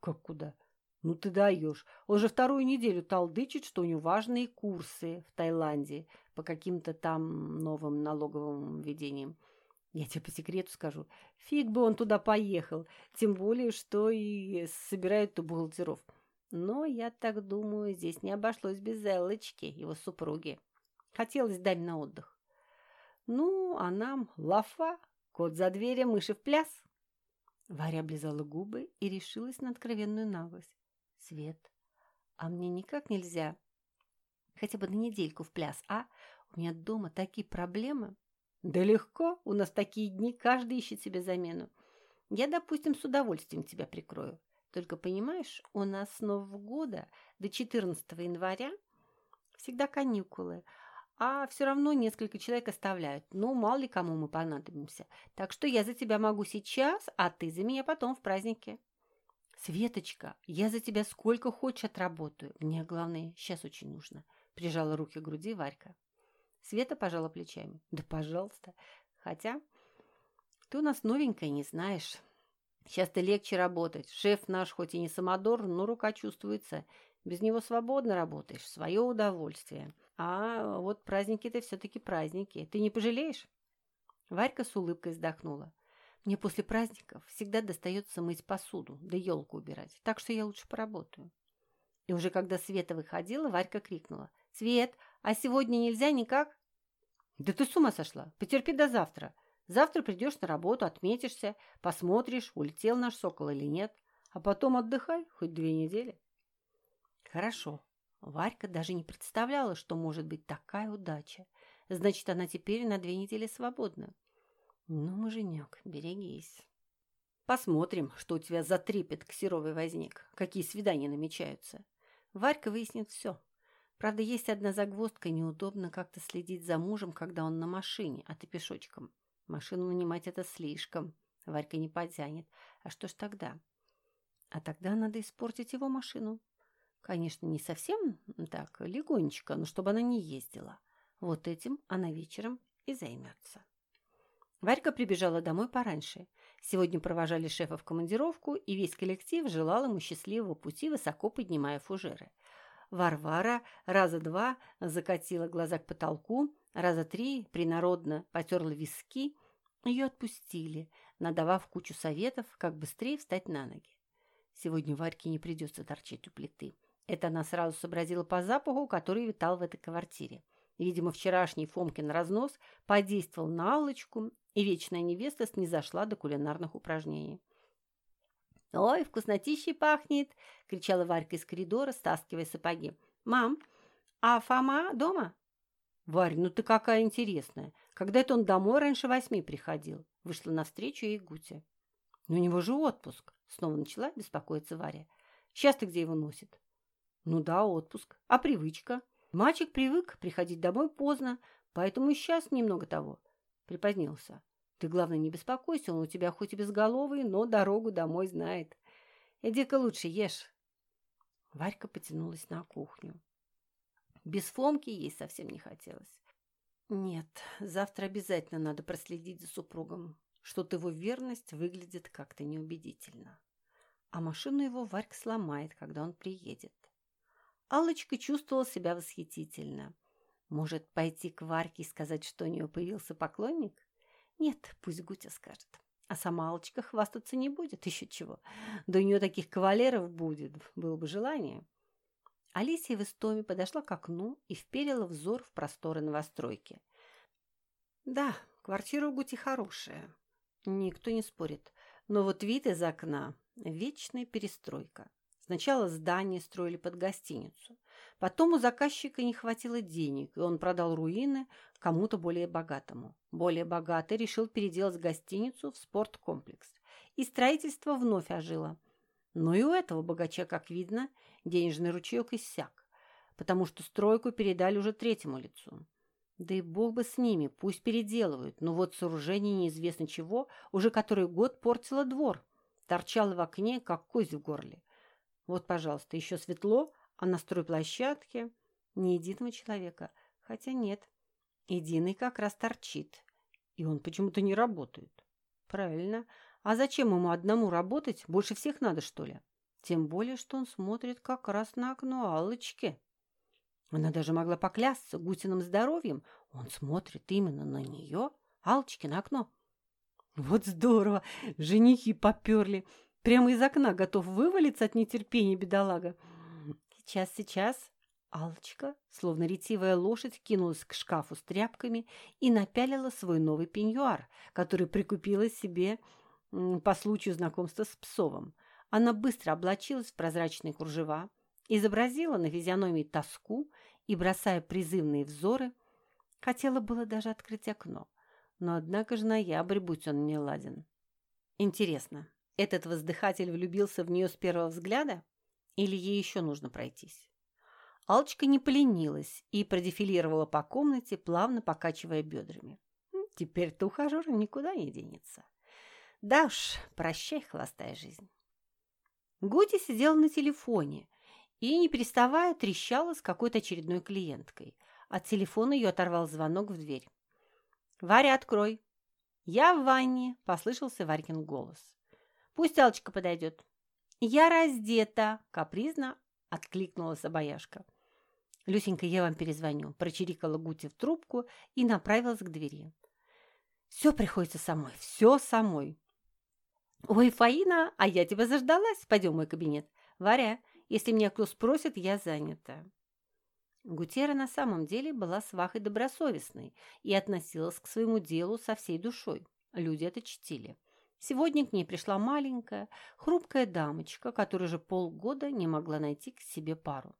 Speaker 1: Как куда? Ну ты даешь. Он же вторую неделю талдычит, что у него важные курсы в Таиланде по каким-то там новым налоговым введениям. Я тебе по секрету скажу, фиг бы он туда поехал, тем более, что и собирает ту бухгалтеров. Но, я так думаю, здесь не обошлось без Эллочки, его супруги. Хотелось дать на отдых. Ну, а нам лафа, кот за дверью, мыши в пляс. Варя облизала губы и решилась на откровенную наглость. Свет, а мне никак нельзя хотя бы на недельку в пляс, а? У меня дома такие проблемы. Да легко, у нас такие дни, каждый ищет себе замену. Я, допустим, с удовольствием тебя прикрою. Только, понимаешь, у нас с Нового года до 14 января всегда каникулы, а все равно несколько человек оставляют. Ну, мало ли кому мы понадобимся. Так что я за тебя могу сейчас, а ты за меня потом в празднике. Светочка, я за тебя сколько хочешь отработаю. Мне, главное, сейчас очень нужно. Прижала руки к груди Варька. Света пожала плечами. Да, пожалуйста. Хотя ты у нас новенькая, не знаешь. Сейчас-то легче работать. Шеф наш хоть и не самодор, но рука чувствуется. Без него свободно работаешь, в свое удовольствие. А вот праздники-то все-таки праздники. Ты не пожалеешь?» Варька с улыбкой вздохнула. «Мне после праздников всегда достается мыть посуду, да елку убирать, так что я лучше поработаю». И уже когда Света выходила, Варька крикнула. «Свет, а сегодня нельзя никак?» «Да ты с ума сошла! Потерпи до завтра. Завтра придешь на работу, отметишься, посмотришь, улетел наш сокол или нет, а потом отдыхай хоть две недели. Хорошо. Варька даже не представляла, что может быть такая удача. Значит, она теперь на две недели свободна. Ну, муженек, берегись. Посмотрим, что у тебя за трепет к возник, какие свидания намечаются. Варька выяснит все. Правда, есть одна загвоздка, неудобно как-то следить за мужем, когда он на машине, а ты пешочком. Машину нанимать это слишком. Варька не потянет. А что ж тогда? А тогда надо испортить его машину. Конечно, не совсем так, легонечко, но чтобы она не ездила. Вот этим она вечером и займется. Варька прибежала домой пораньше. Сегодня провожали шефа в командировку, и весь коллектив желал ему счастливого пути, высоко поднимая фужеры. Варвара раза два закатила глаза к потолку, раза три принародно потерла виски. Ее отпустили, надавав кучу советов, как быстрее встать на ноги. Сегодня Варьке не придется торчать у плиты. Это она сразу сообразила по запаху, который витал в этой квартире. Видимо, вчерашний Фомкин разнос подействовал на Аллочку, и вечная невеста снизошла до кулинарных упражнений. «Ой, вкуснотищей пахнет!» — кричала Варька из коридора, стаскивая сапоги. «Мам, а Фома дома?» «Варь, ну ты какая интересная! Когда это он домой раньше восьми приходил?» Вышла навстречу ей Гутя. «У него же отпуск!» — снова начала беспокоиться Варя. «Сейчас ты где его носит?» «Ну да, отпуск. А привычка?» Мальчик привык приходить домой поздно, поэтому и сейчас немного того. Припозднился. Ты, главное, не беспокойся, он у тебя хоть и безголовый, но дорогу домой знает. Иди-ка лучше ешь. Варька потянулась на кухню. Без Фомки ей совсем не хотелось. Нет, завтра обязательно надо проследить за супругом. Что-то его верность выглядит как-то неубедительно. А машину его Варька сломает, когда он приедет. Аллочка чувствовала себя восхитительно. Может, пойти к Варьке и сказать, что у нее появился поклонник? Нет, пусть Гутя скажет. А сама Алочка хвастаться не будет, еще чего. Да у нее таких кавалеров будет, было бы желание. Алисия в истоме подошла к окну и вперила взор в просторы новостройки. Да, квартира у Гути хорошая, никто не спорит. Но вот вид из окна – вечная перестройка. Сначала здание строили под гостиницу. Потом у заказчика не хватило денег, и он продал руины кому-то более богатому. Более богатый решил переделать гостиницу в спорткомплекс. И строительство вновь ожило. Но и у этого богача, как видно, денежный ручеек иссяк, потому что стройку передали уже третьему лицу. Да и бог бы с ними, пусть переделывают, но вот сооружение неизвестно чего уже который год портило двор, торчало в окне, как кость в горле. Вот, пожалуйста, еще светло, а на стройплощадке ни единого человека. Хотя нет, единый как раз торчит. И он почему-то не работает. Правильно. А зачем ему одному работать? Больше всех надо, что ли? Тем более, что он смотрит как раз на окно Аллочки. Она даже могла поклясться Гусиным здоровьем. Он смотрит именно на нее, Аллочки, на окно. Вот здорово! Женихи поперли. Прямо из окна готов вывалиться от нетерпения бедолага. Сейчас, сейчас. Алочка, словно ретивая лошадь, кинулась к шкафу с тряпками и напялила свой новый пеньюар, который прикупила себе по случаю знакомства с Псовым. Она быстро облачилась в прозрачные кружева, изобразила на физиономии тоску и, бросая призывные взоры, хотела было даже открыть окно. Но, однако же, ноябрь, будь он не ладен. Интересно, этот воздыхатель влюбился в нее с первого взгляда? Или ей еще нужно пройтись? Алчка не поленилась и продефилировала по комнате, плавно покачивая бедрами. Теперь-то ухажер никуда не денется. Да уж, прощай, холостая жизнь. Гути сидела на телефоне и, не переставая, трещала с какой-то очередной клиенткой. От телефона ее оторвал звонок в дверь. «Варя, открой!» «Я в ванне!» – послышался Варькин голос. Пусть Алочка подойдет». «Я раздета!» – капризно откликнулась обаяшка. «Люсенька, я вам перезвоню», – прочирикала Гути в трубку и направилась к двери. «Все приходится самой, все самой». «Ой, Фаина, а я тебя заждалась. Пойдем в мой кабинет. Варя, если меня кто спросит, я занята». Гутера на самом деле была свахой добросовестной и относилась к своему делу со всей душой. Люди это чтили. Сегодня к ней пришла маленькая, хрупкая дамочка, которая же полгода не могла найти к себе пару.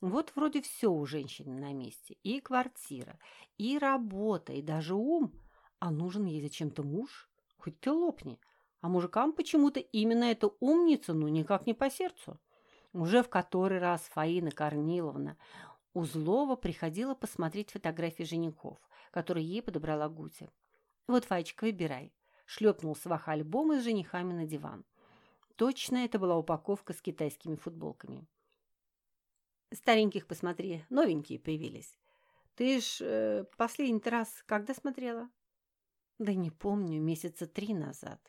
Speaker 1: Вот вроде все у женщины на месте. И квартира, и работа, и даже ум. А нужен ей зачем-то муж? Хоть ты лопни. А мужикам почему-то именно эта умница, ну, никак не по сердцу. Уже в который раз Фаина Корниловна Узлова приходила посмотреть фотографии женихов, которые ей подобрала Гутя. Вот, Фаечка, выбирай. Шлепнул сваха альбомы с женихами на диван. Точно это была упаковка с китайскими футболками. Стареньких посмотри, новенькие появились. Ты ж э, последний раз когда смотрела? Да не помню, месяца три назад.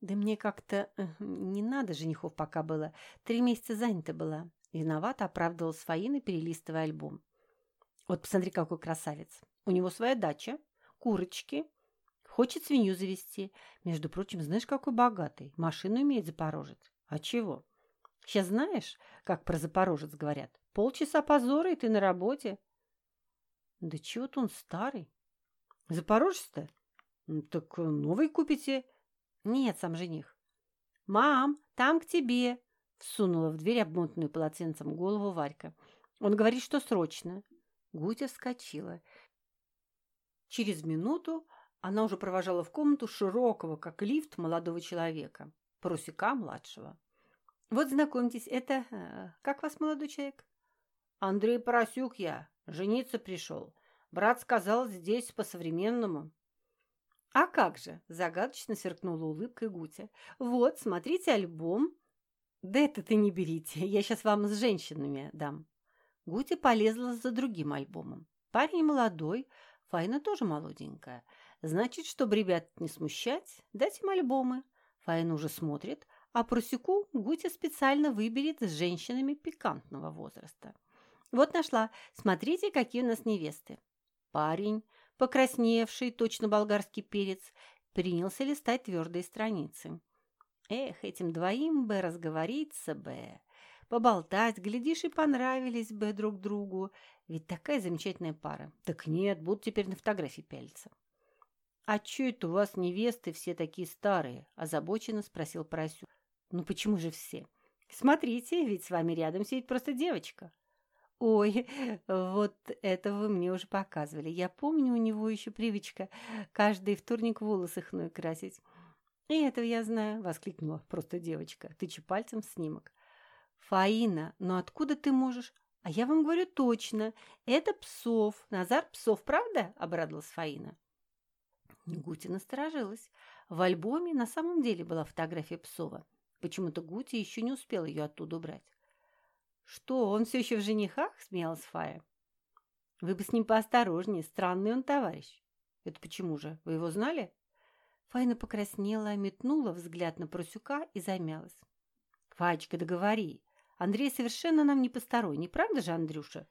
Speaker 1: Да мне как-то э, не надо женихов пока было. Три месяца занята была. Виновата оправдывалась Фаина, перелистывая альбом. Вот посмотри, какой красавец. У него своя дача, курочки. Хочет свинью завести. Между прочим, знаешь, какой богатый. Машину имеет Запорожец. А чего? Сейчас знаешь, как про Запорожец говорят? Полчаса позора, и ты на работе. Да чего-то он старый. Запорожец-то? Так новый купите. Нет, сам жених. Мам, там к тебе. Всунула в дверь обмотанную полотенцем голову Варька. Он говорит, что срочно. Гутя вскочила. Через минуту она уже провожала в комнату широкого, как лифт, молодого человека, Прусика-младшего. «Вот, знакомьтесь, это... Э, как вас, молодой человек?» «Андрей Поросюк я. Жениться пришел. Брат сказал, здесь по-современному». «А как же!» – загадочно сверкнула улыбкой Гутя. «Вот, смотрите альбом». «Да это ты не берите, я сейчас вам с женщинами дам». Гутя полезла за другим альбомом. Парень молодой, Файна тоже молоденькая. Значит, чтобы ребят не смущать, дать им альбомы. Файна уже смотрит, а просеку Гутя специально выберет с женщинами пикантного возраста. Вот нашла. Смотрите, какие у нас невесты. Парень, покрасневший, точно болгарский перец, принялся листать твердые страницы. Эх, этим двоим бы разговориться бы, поболтать, глядишь, и понравились бы друг другу. Ведь такая замечательная пара. Так нет, будут теперь на фотографии пялиться. «А чё это у вас невесты все такие старые?» – озабоченно спросил Поросюк. «Ну почему же все? Смотрите, ведь с вами рядом сидит просто девочка». «Ой, (laughs) вот это вы мне уже показывали. Я помню, у него еще привычка каждый вторник волосы хной красить». «И этого я знаю», – воскликнула просто девочка, тыча пальцем в снимок. «Фаина, ну откуда ты можешь?» «А я вам говорю точно, это Псов, Назар Псов, правда?» – обрадовалась Фаина. Гути насторожилась. В альбоме на самом деле была фотография Псова. Почему-то Гути еще не успела ее оттуда убрать. «Что, он все еще в женихах?» – смеялась Фая. «Вы бы с ним поосторожнее, странный он товарищ». «Это почему же? Вы его знали?» Файна покраснела, метнула взгляд на Просюка и замялась. «Фаечка, договори. Андрей совершенно нам не посторонний, правда же, Андрюша?»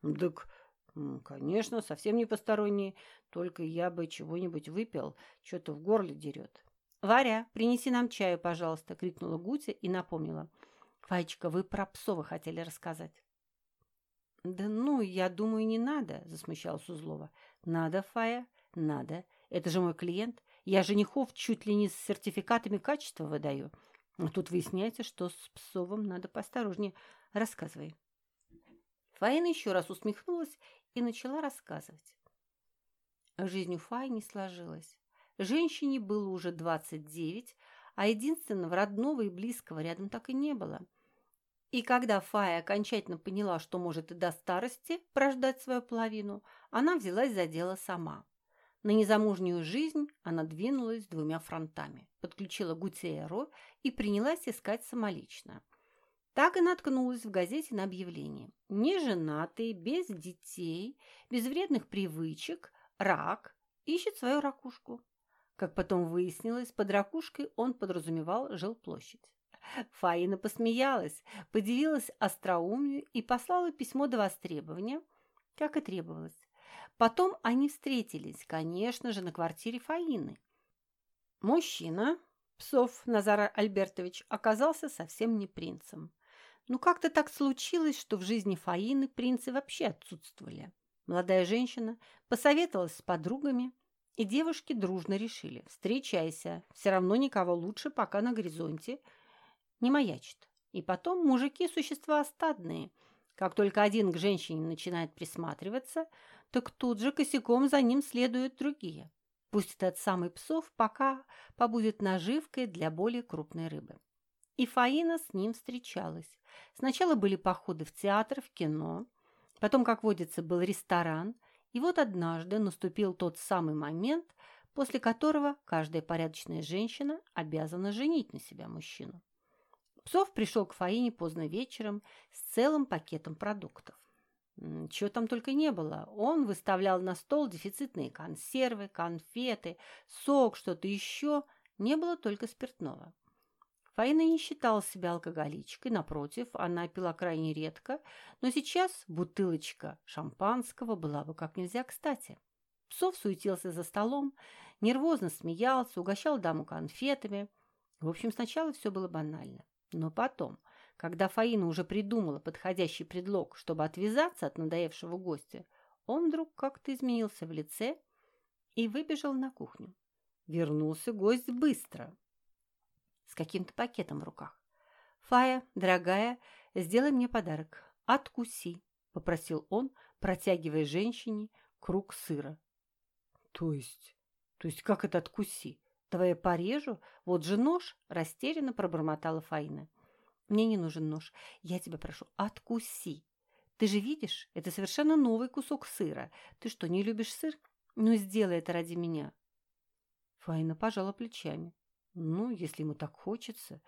Speaker 1: «Так «Конечно, совсем не посторонние. Только я бы чего-нибудь выпил, что-то в горле дерет». «Варя, принеси нам чаю, пожалуйста!» — крикнула Гутя и напомнила. «Фаечка, вы про Псова хотели рассказать». «Да ну, я думаю, не надо», — засмущалась Узлова. «Надо, Фая, надо. Это же мой клиент. Я женихов чуть ли не с сертификатами качества выдаю. А тут выясняется, что с Псовым надо поосторожнее. Рассказывай». Фаина еще раз усмехнулась и начала рассказывать. Жизнь у Фаи не сложилась. Женщине было уже 29, а единственного родного и близкого рядом так и не было. И когда Фая окончательно поняла, что может и до старости прождать свою половину, она взялась за дело сама. На незамужнюю жизнь она двинулась двумя фронтами, подключила Гутиэро и принялась искать самолично. Так и наткнулась в газете на объявление. Неженатый, без детей, без вредных привычек, рак, ищет свою ракушку. Как потом выяснилось, под ракушкой он подразумевал жилплощадь. Фаина посмеялась, подивилась остроумию и послала письмо до востребования, как и требовалось. Потом они встретились, конечно же, на квартире Фаины. Мужчина, Псов Назар Альбертович, оказался совсем не принцем. Ну, как-то так случилось, что в жизни Фаины принцы вообще отсутствовали. Молодая женщина посоветовалась с подругами, и девушки дружно решили – встречайся, все равно никого лучше пока на горизонте не маячит. И потом мужики – существа стадные. Как только один к женщине начинает присматриваться, так тут же косяком за ним следуют другие. Пусть этот самый псов пока побудет наживкой для более крупной рыбы. И Фаина с ним встречалась. Сначала были походы в театр, в кино, потом, как водится, был ресторан. И вот однажды наступил тот самый момент, после которого каждая порядочная женщина обязана женить на себя мужчину. Псов пришел к Фаине поздно вечером с целым пакетом продуктов. Чего там только не было. Он выставлял на стол дефицитные консервы, конфеты, сок, что-то еще. Не было только спиртного. Фаина не считала себя алкоголичкой, напротив, она пила крайне редко, но сейчас бутылочка шампанского была бы как нельзя кстати. Псов суетился за столом, нервозно смеялся, угощал даму конфетами. В общем, сначала все было банально. Но потом, когда Фаина уже придумала подходящий предлог, чтобы отвязаться от надоевшего гостя, он вдруг как-то изменился в лице и выбежал на кухню. Вернулся гость быстро, с каким-то пакетом в руках. «Фая, дорогая, сделай мне подарок. Откуси», — попросил он, протягивая женщине круг сыра. «То есть? То есть как это откуси? Давай я порежу? Вот же нож!» — растерянно пробормотала Фаина. «Мне не нужен нож. Я тебя прошу, откуси. Ты же видишь, это совершенно новый кусок сыра. Ты что, не любишь сыр? Ну, сделай это ради меня». Фаина пожала плечами. Ну, если ему так хочется.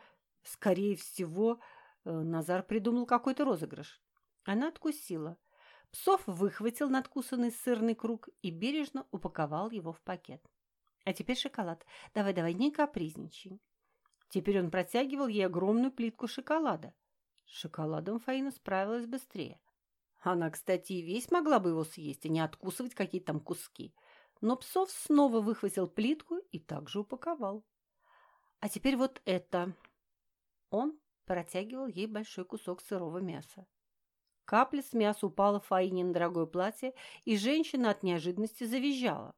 Speaker 1: Скорее всего, э, Назар придумал какой-то розыгрыш. Она откусила. Псов выхватил надкусанный сырный круг и бережно упаковал его в пакет. А теперь шоколад. Давай-давай, не капризничай. Теперь он протягивал ей огромную плитку шоколада. С шоколадом Фаина справилась быстрее. Она, кстати, и весь могла бы его съесть, а не откусывать какие-то там куски. Но Псов снова выхватил плитку и также упаковал. А теперь вот это. Он протягивал ей большой кусок сырого мяса. Капля с мяса упала Фаине на дорогое платье, и женщина от неожиданности завизжала.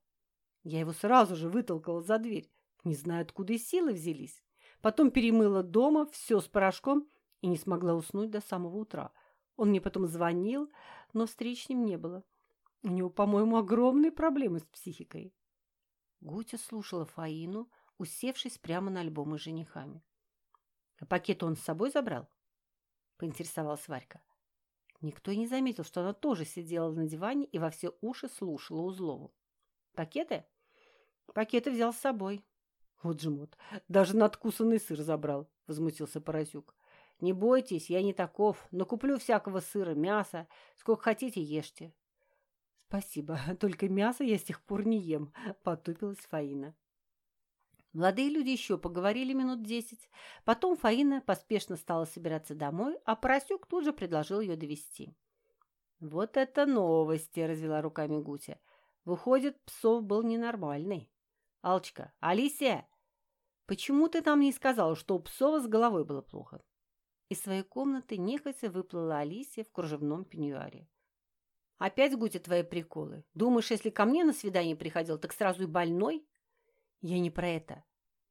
Speaker 1: Я его сразу же вытолкала за дверь, не знаю, откуда и силы взялись. Потом перемыла дома все с порошком и не смогла уснуть до самого утра. Он мне потом звонил, но встреч с ним не было. У него, по-моему, огромные проблемы с психикой. Гутя слушала Фаину, усевшись прямо на альбомы с женихами. «А пакет он с собой забрал?» – поинтересовалась Варька. Никто и не заметил, что она тоже сидела на диване и во все уши слушала Узлову. «Пакеты?» «Пакеты взял с собой». «Вот жмот, даже надкусанный сыр забрал», – возмутился Поросюк. «Не бойтесь, я не таков, но куплю всякого сыра, мяса, сколько хотите ешьте». «Спасибо, (laughs) только мясо я с тех пор не ем», – потупилась Фаина. Молодые люди еще поговорили минут десять. Потом Фаина поспешно стала собираться домой, а Поросюк тут же предложил ее довести. «Вот это новости!» – развела руками Гутя. «Выходит, Псов был ненормальный». «Алчка, Алисия, почему ты нам не сказала, что у Псова с головой было плохо?» Из своей комнаты нехотя выплыла Алисия в кружевном пеньюаре. «Опять, Гутя, твои приколы? Думаешь, если ко мне на свидание приходил, так сразу и больной?» «Я не про это.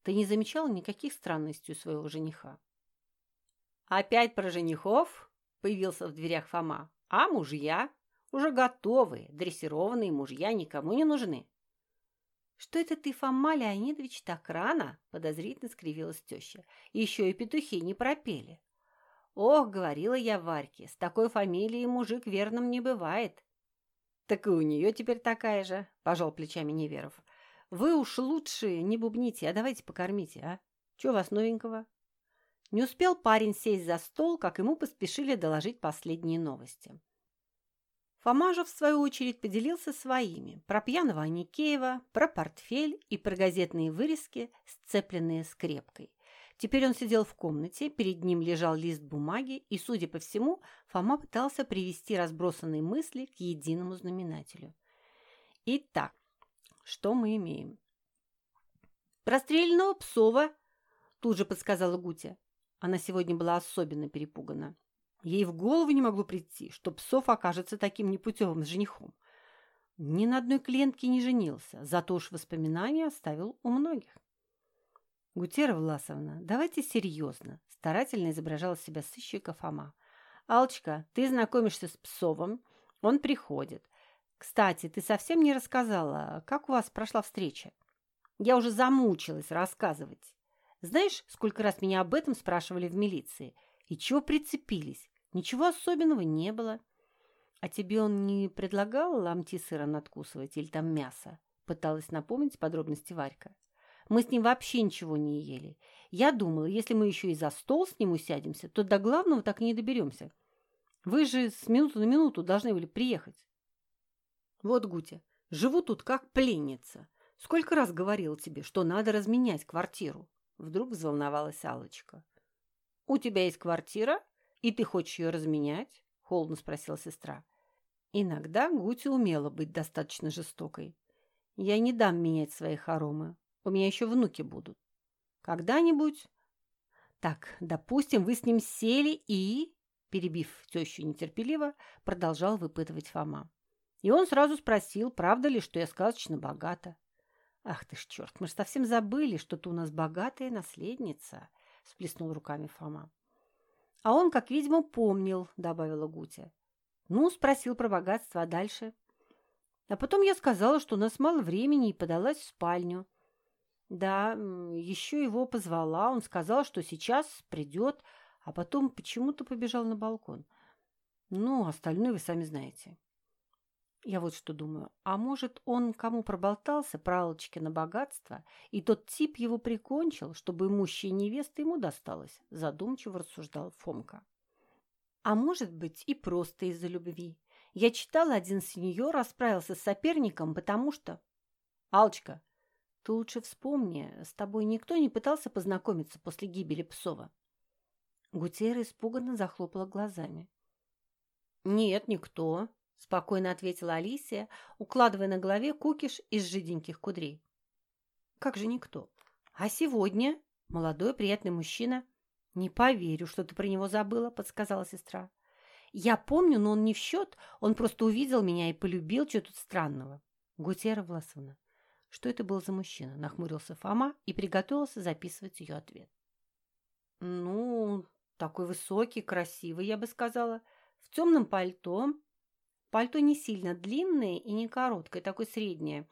Speaker 1: Ты не замечала никаких странностей у своего жениха?» «Опять про женихов?» – появился в дверях Фома. «А мужья? Уже готовые, дрессированные мужья никому не нужны». «Что это ты, Фома Леонидович, так рано?» – подозрительно скривилась теща. «Еще и петухи не пропели». «Ох, — говорила я Варьке, — с такой фамилией мужик верным не бывает». «Так и у нее теперь такая же», – пожал плечами Неверов. Вы уж лучше не бубните, а давайте покормите, а? У вас новенького?» Не успел парень сесть за стол, как ему поспешили доложить последние новости. Фома же, в свою очередь, поделился своими про пьяного Аникеева, про портфель и про газетные вырезки, сцепленные скрепкой. Теперь он сидел в комнате, перед ним лежал лист бумаги, и, судя по всему, Фома пытался привести разбросанные мысли к единому знаменателю. Итак, что мы имеем? «Простреленного Псова!» – тут же подсказала Гутя. Она сегодня была особенно перепугана. Ей в голову не могло прийти, что Псов окажется таким непутевым женихом. Ни на одной клиентке не женился, зато уж воспоминания оставил у многих. «Гутера Власовна, давайте серьезно», – старательно изображала себя сыщика Фома. «Алчка, ты знакомишься с Псовым, он приходит. Кстати, ты совсем не рассказала, как у вас прошла встреча? Я уже замучилась рассказывать. Знаешь, сколько раз меня об этом спрашивали в милиции? И чего прицепились? Ничего особенного не было. А тебе он не предлагал ломти сыра надкусывать или там мясо? пыталась напомнить подробности Варька. Мы с ним вообще ничего не ели. Я думала, если мы еще и за стол с ним усядемся, то до главного так и не доберемся. Вы же с минуты на минуту должны были приехать. Вот, Гутя, живу тут как пленница. Сколько раз говорила тебе, что надо разменять квартиру? Вдруг взволновалась Алочка. У тебя есть квартира, и ты хочешь ее разменять? Холодно спросила сестра. Иногда Гутя умела быть достаточно жестокой. Я не дам менять свои хоромы. У меня еще внуки будут. Когда-нибудь... Так, допустим, вы с ним сели и... Перебив тещу нетерпеливо, продолжал выпытывать Фома. И он сразу спросил, правда ли, что я сказочно богата. «Ах ты ж черт, мы ж совсем забыли, что ты у нас богатая наследница», — сплеснул руками Фома. «А он, как видимо, помнил», — добавила Гутя. «Ну, спросил про богатство, а дальше?» А потом я сказала, что у нас мало времени, и подалась в спальню. Да, еще его позвала, он сказал, что сейчас придет, а потом почему-то побежал на балкон. Ну, остальное вы сами знаете. Я вот что думаю, а может, он кому проболтался про Аллочкино богатство, и тот тип его прикончил, чтобы имущая невеста ему досталась, задумчиво рассуждал Фомка. А может быть, и просто из-за любви. Я читала, один сеньор расправился с соперником, потому что... Алчка, ты лучше вспомни, с тобой никто не пытался познакомиться после гибели Псова. Гутера испуганно захлопала глазами. «Нет, никто», – спокойно ответила Алисия, укладывая на голове кукиш из жиденьких кудрей. «Как же никто? А сегодня молодой приятный мужчина...» «Не поверю, что ты про него забыла», – подсказала сестра. Я помню, но он не в счет. Он просто увидел меня и полюбил. Что тут странного? Гутера Власовна. Что это был за мужчина? Нахмурился Фома и приготовился записывать ее ответ. Ну, такой высокий, красивый, я бы сказала. В темном пальто. Пальто не сильно длинное и не короткое, такое среднее.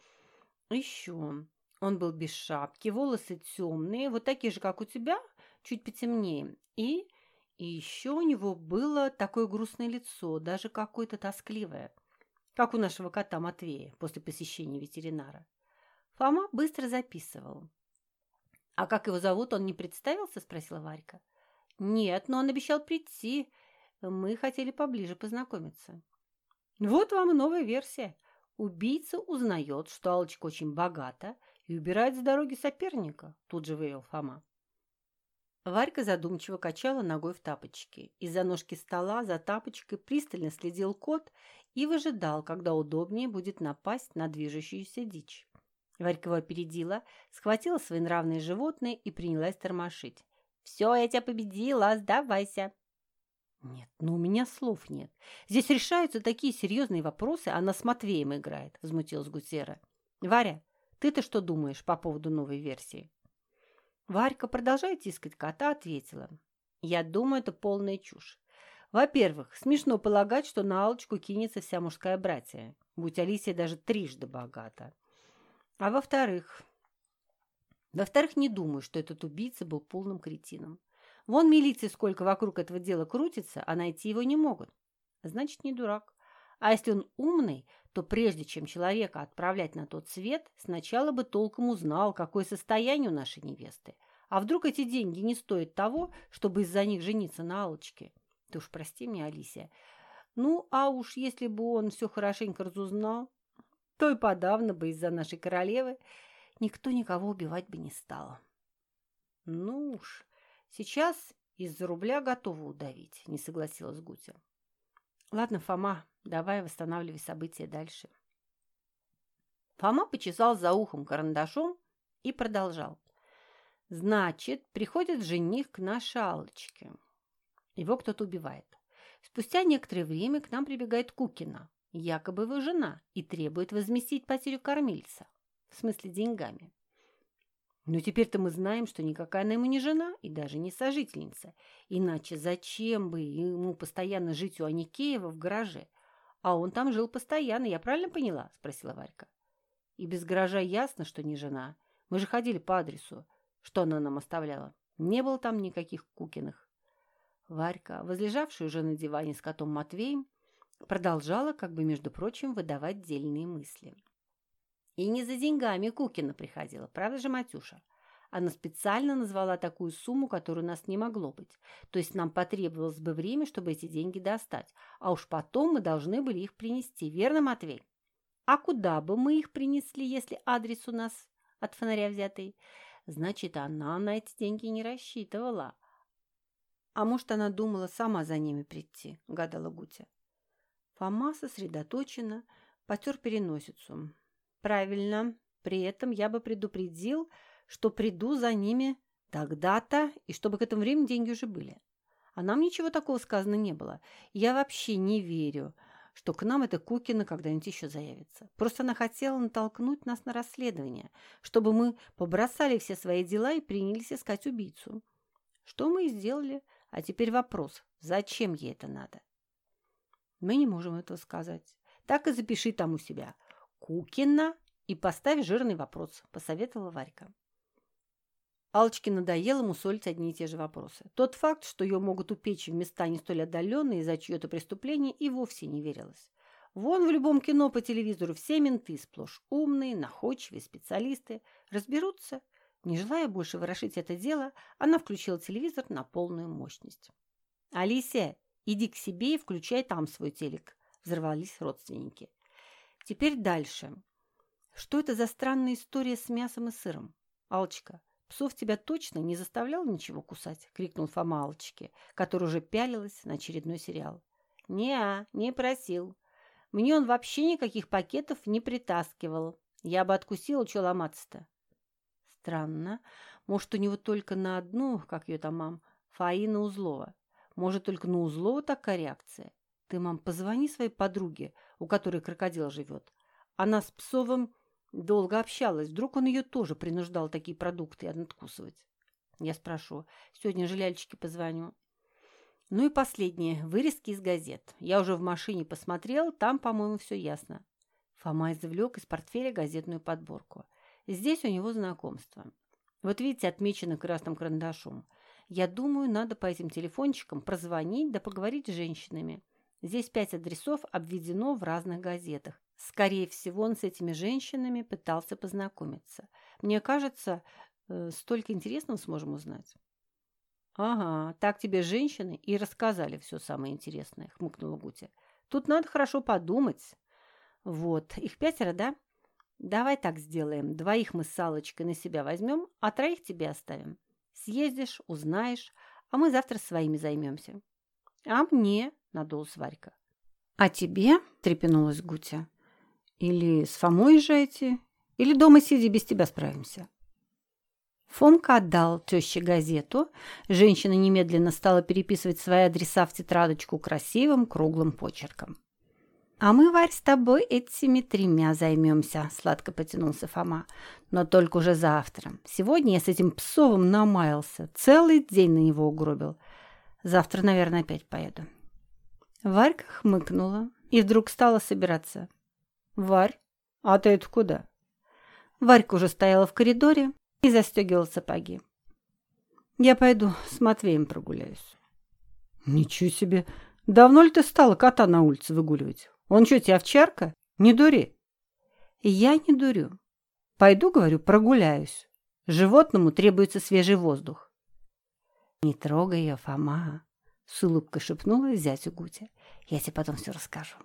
Speaker 1: Еще. Он был без шапки, волосы темные, вот такие же, как у тебя, чуть потемнее. И и еще у него было такое грустное лицо, даже какое-то тоскливое, как у нашего кота Матвея после посещения ветеринара. Фома быстро записывал. «А как его зовут, он не представился?» – спросила Варька. «Нет, но он обещал прийти. Мы хотели поближе познакомиться». «Вот вам и новая версия. Убийца узнает, что Алочка очень богата и убирает с дороги соперника», – тут же вывел Фома. Варька задумчиво качала ногой в тапочке. Из-за ножки стола за тапочкой пристально следил кот и выжидал, когда удобнее будет напасть на движущуюся дичь. Варька его опередила, схватила свои нравные животные и принялась тормошить. «Все, я тебя победила, сдавайся!» «Нет, ну у меня слов нет. Здесь решаются такие серьезные вопросы, а она с Матвеем играет», – возмутилась Гутера. «Варя, ты-то что думаешь по поводу новой версии?» Варька, продолжая тискать кота, ответила. «Я думаю, это полная чушь. Во-первых, смешно полагать, что на Алочку кинется вся мужская братья, будь Алисия даже трижды богата. А во-вторых... Во-вторых, не думаю, что этот убийца был полным кретином. Вон милиции сколько вокруг этого дела крутится, а найти его не могут. Значит, не дурак. А если он умный, то прежде чем человека отправлять на тот свет, сначала бы толком узнал, какое состояние у нашей невесты. А вдруг эти деньги не стоят того, чтобы из-за них жениться на Аллочке? Ты уж прости меня, Алисия. Ну, а уж если бы он все хорошенько разузнал, то и подавно бы из-за нашей королевы никто никого убивать бы не стал. Ну уж, сейчас из-за рубля готова удавить, не согласилась Гутя. Ладно, Фома, давай восстанавливай события дальше. Фома почесал за ухом карандашом и продолжал. Значит, приходит жених к нашей Аллочке. Его кто-то убивает. Спустя некоторое время к нам прибегает Кукина, якобы его жена, и требует возместить потерю кормильца. В смысле деньгами. Но теперь-то мы знаем, что никакая она ему не жена и даже не сожительница. Иначе зачем бы ему постоянно жить у Аникеева в гараже? А он там жил постоянно, я правильно поняла? Спросила Варька. И без гаража ясно, что не жена. Мы же ходили по адресу. Что она нам оставляла? Не было там никаких Кукиных. Варька, возлежавшая уже на диване с котом Матвеем, продолжала, как бы, между прочим, выдавать дельные мысли. И не за деньгами Кукина приходила, правда же, Матюша? Она специально назвала такую сумму, которую у нас не могло быть. То есть нам потребовалось бы время, чтобы эти деньги достать. А уж потом мы должны были их принести. Верно, Матвей? А куда бы мы их принесли, если адрес у нас от фонаря взятый? Значит, она на эти деньги не рассчитывала. А может, она думала сама за ними прийти, гадала Гутя. Фома сосредоточенно потер переносицу. Правильно, при этом я бы предупредил, что приду за ними тогда-то, и чтобы к этому времени деньги уже были. А нам ничего такого сказано не было. Я вообще не верю, что к нам эта Кукина когда-нибудь еще заявится. Просто она хотела натолкнуть нас на расследование, чтобы мы побросали все свои дела и принялись искать убийцу. Что мы и сделали. А теперь вопрос, зачем ей это надо? Мы не можем этого сказать. Так и запиши там у себя. Кукина и поставь жирный вопрос, посоветовала Варька. Алочке надоело мусолить одни и те же вопросы. Тот факт, что ее могут упечь в места не столь отдаленные из-за чье-то преступление, и вовсе не верилось. Вон в любом кино по телевизору все менты сплошь умные, находчивые специалисты. Разберутся не желая больше ворошить это дело, она включила телевизор на полную мощность. «Алисия, иди к себе и включай там свой телек», – взорвались родственники. «Теперь дальше. Что это за странная история с мясом и сыром? Алчка, псов тебя точно не заставлял ничего кусать?» – крикнул Фома Алчке, которая уже пялилась на очередной сериал. «Не-а, не просил. Мне он вообще никаких пакетов не притаскивал. Я бы откусила, что ломаться-то». Странно. Может, у него только на одну, как ее там, мам, Фаина Узлова. Может, только на Узлова такая реакция? Ты, мам, позвони своей подруге, у которой крокодил живет. Она с Псовым долго общалась. Вдруг он ее тоже принуждал такие продукты откусывать. Я спрошу. Сегодня же позвоню. Ну и последнее. Вырезки из газет. Я уже в машине посмотрел, там, по-моему, все ясно. Фома извлек из портфеля газетную подборку. Здесь у него знакомство. Вот видите, отмечено красным карандашом. Я думаю, надо по этим телефончикам прозвонить да поговорить с женщинами. Здесь пять адресов обведено в разных газетах. Скорее всего, он с этими женщинами пытался познакомиться. Мне кажется, э, столько интересного сможем узнать. «Ага, так тебе женщины и рассказали все самое интересное», — хмыкнула Гутя. «Тут надо хорошо подумать. Вот, их пятеро, да? Давай так сделаем. Двоих мы с Салочкой на себя возьмем, а троих тебе оставим. Съездишь, узнаешь, а мы завтра своими займемся. А мне, надулась Варька. А тебе, трепенулась Гутя. Или с Фомой езжайте, или дома сиди, без тебя справимся. Фомка отдал теще газету. Женщина немедленно стала переписывать свои адреса в тетрадочку красивым круглым почерком. «А мы, Варь, с тобой этими тремя займемся», — сладко потянулся Фома. «Но только уже завтра. Сегодня я с этим псовым намаялся. Целый день на него угробил. Завтра, наверное, опять поеду». Варька хмыкнула и вдруг стала собираться. «Варь, а ты это куда?» Варька уже стояла в коридоре и застегивала сапоги. «Я пойду с Матвеем прогуляюсь». «Ничего себе! Давно ли ты стала кота на улице выгуливать? Он что, тебе овчарка? Не дури. Я не дурю. Пойду, говорю, прогуляюсь. Животному требуется свежий воздух. Не трогай ее, Фома, с улыбкой шепнула зятю Гутя. Я тебе потом все расскажу.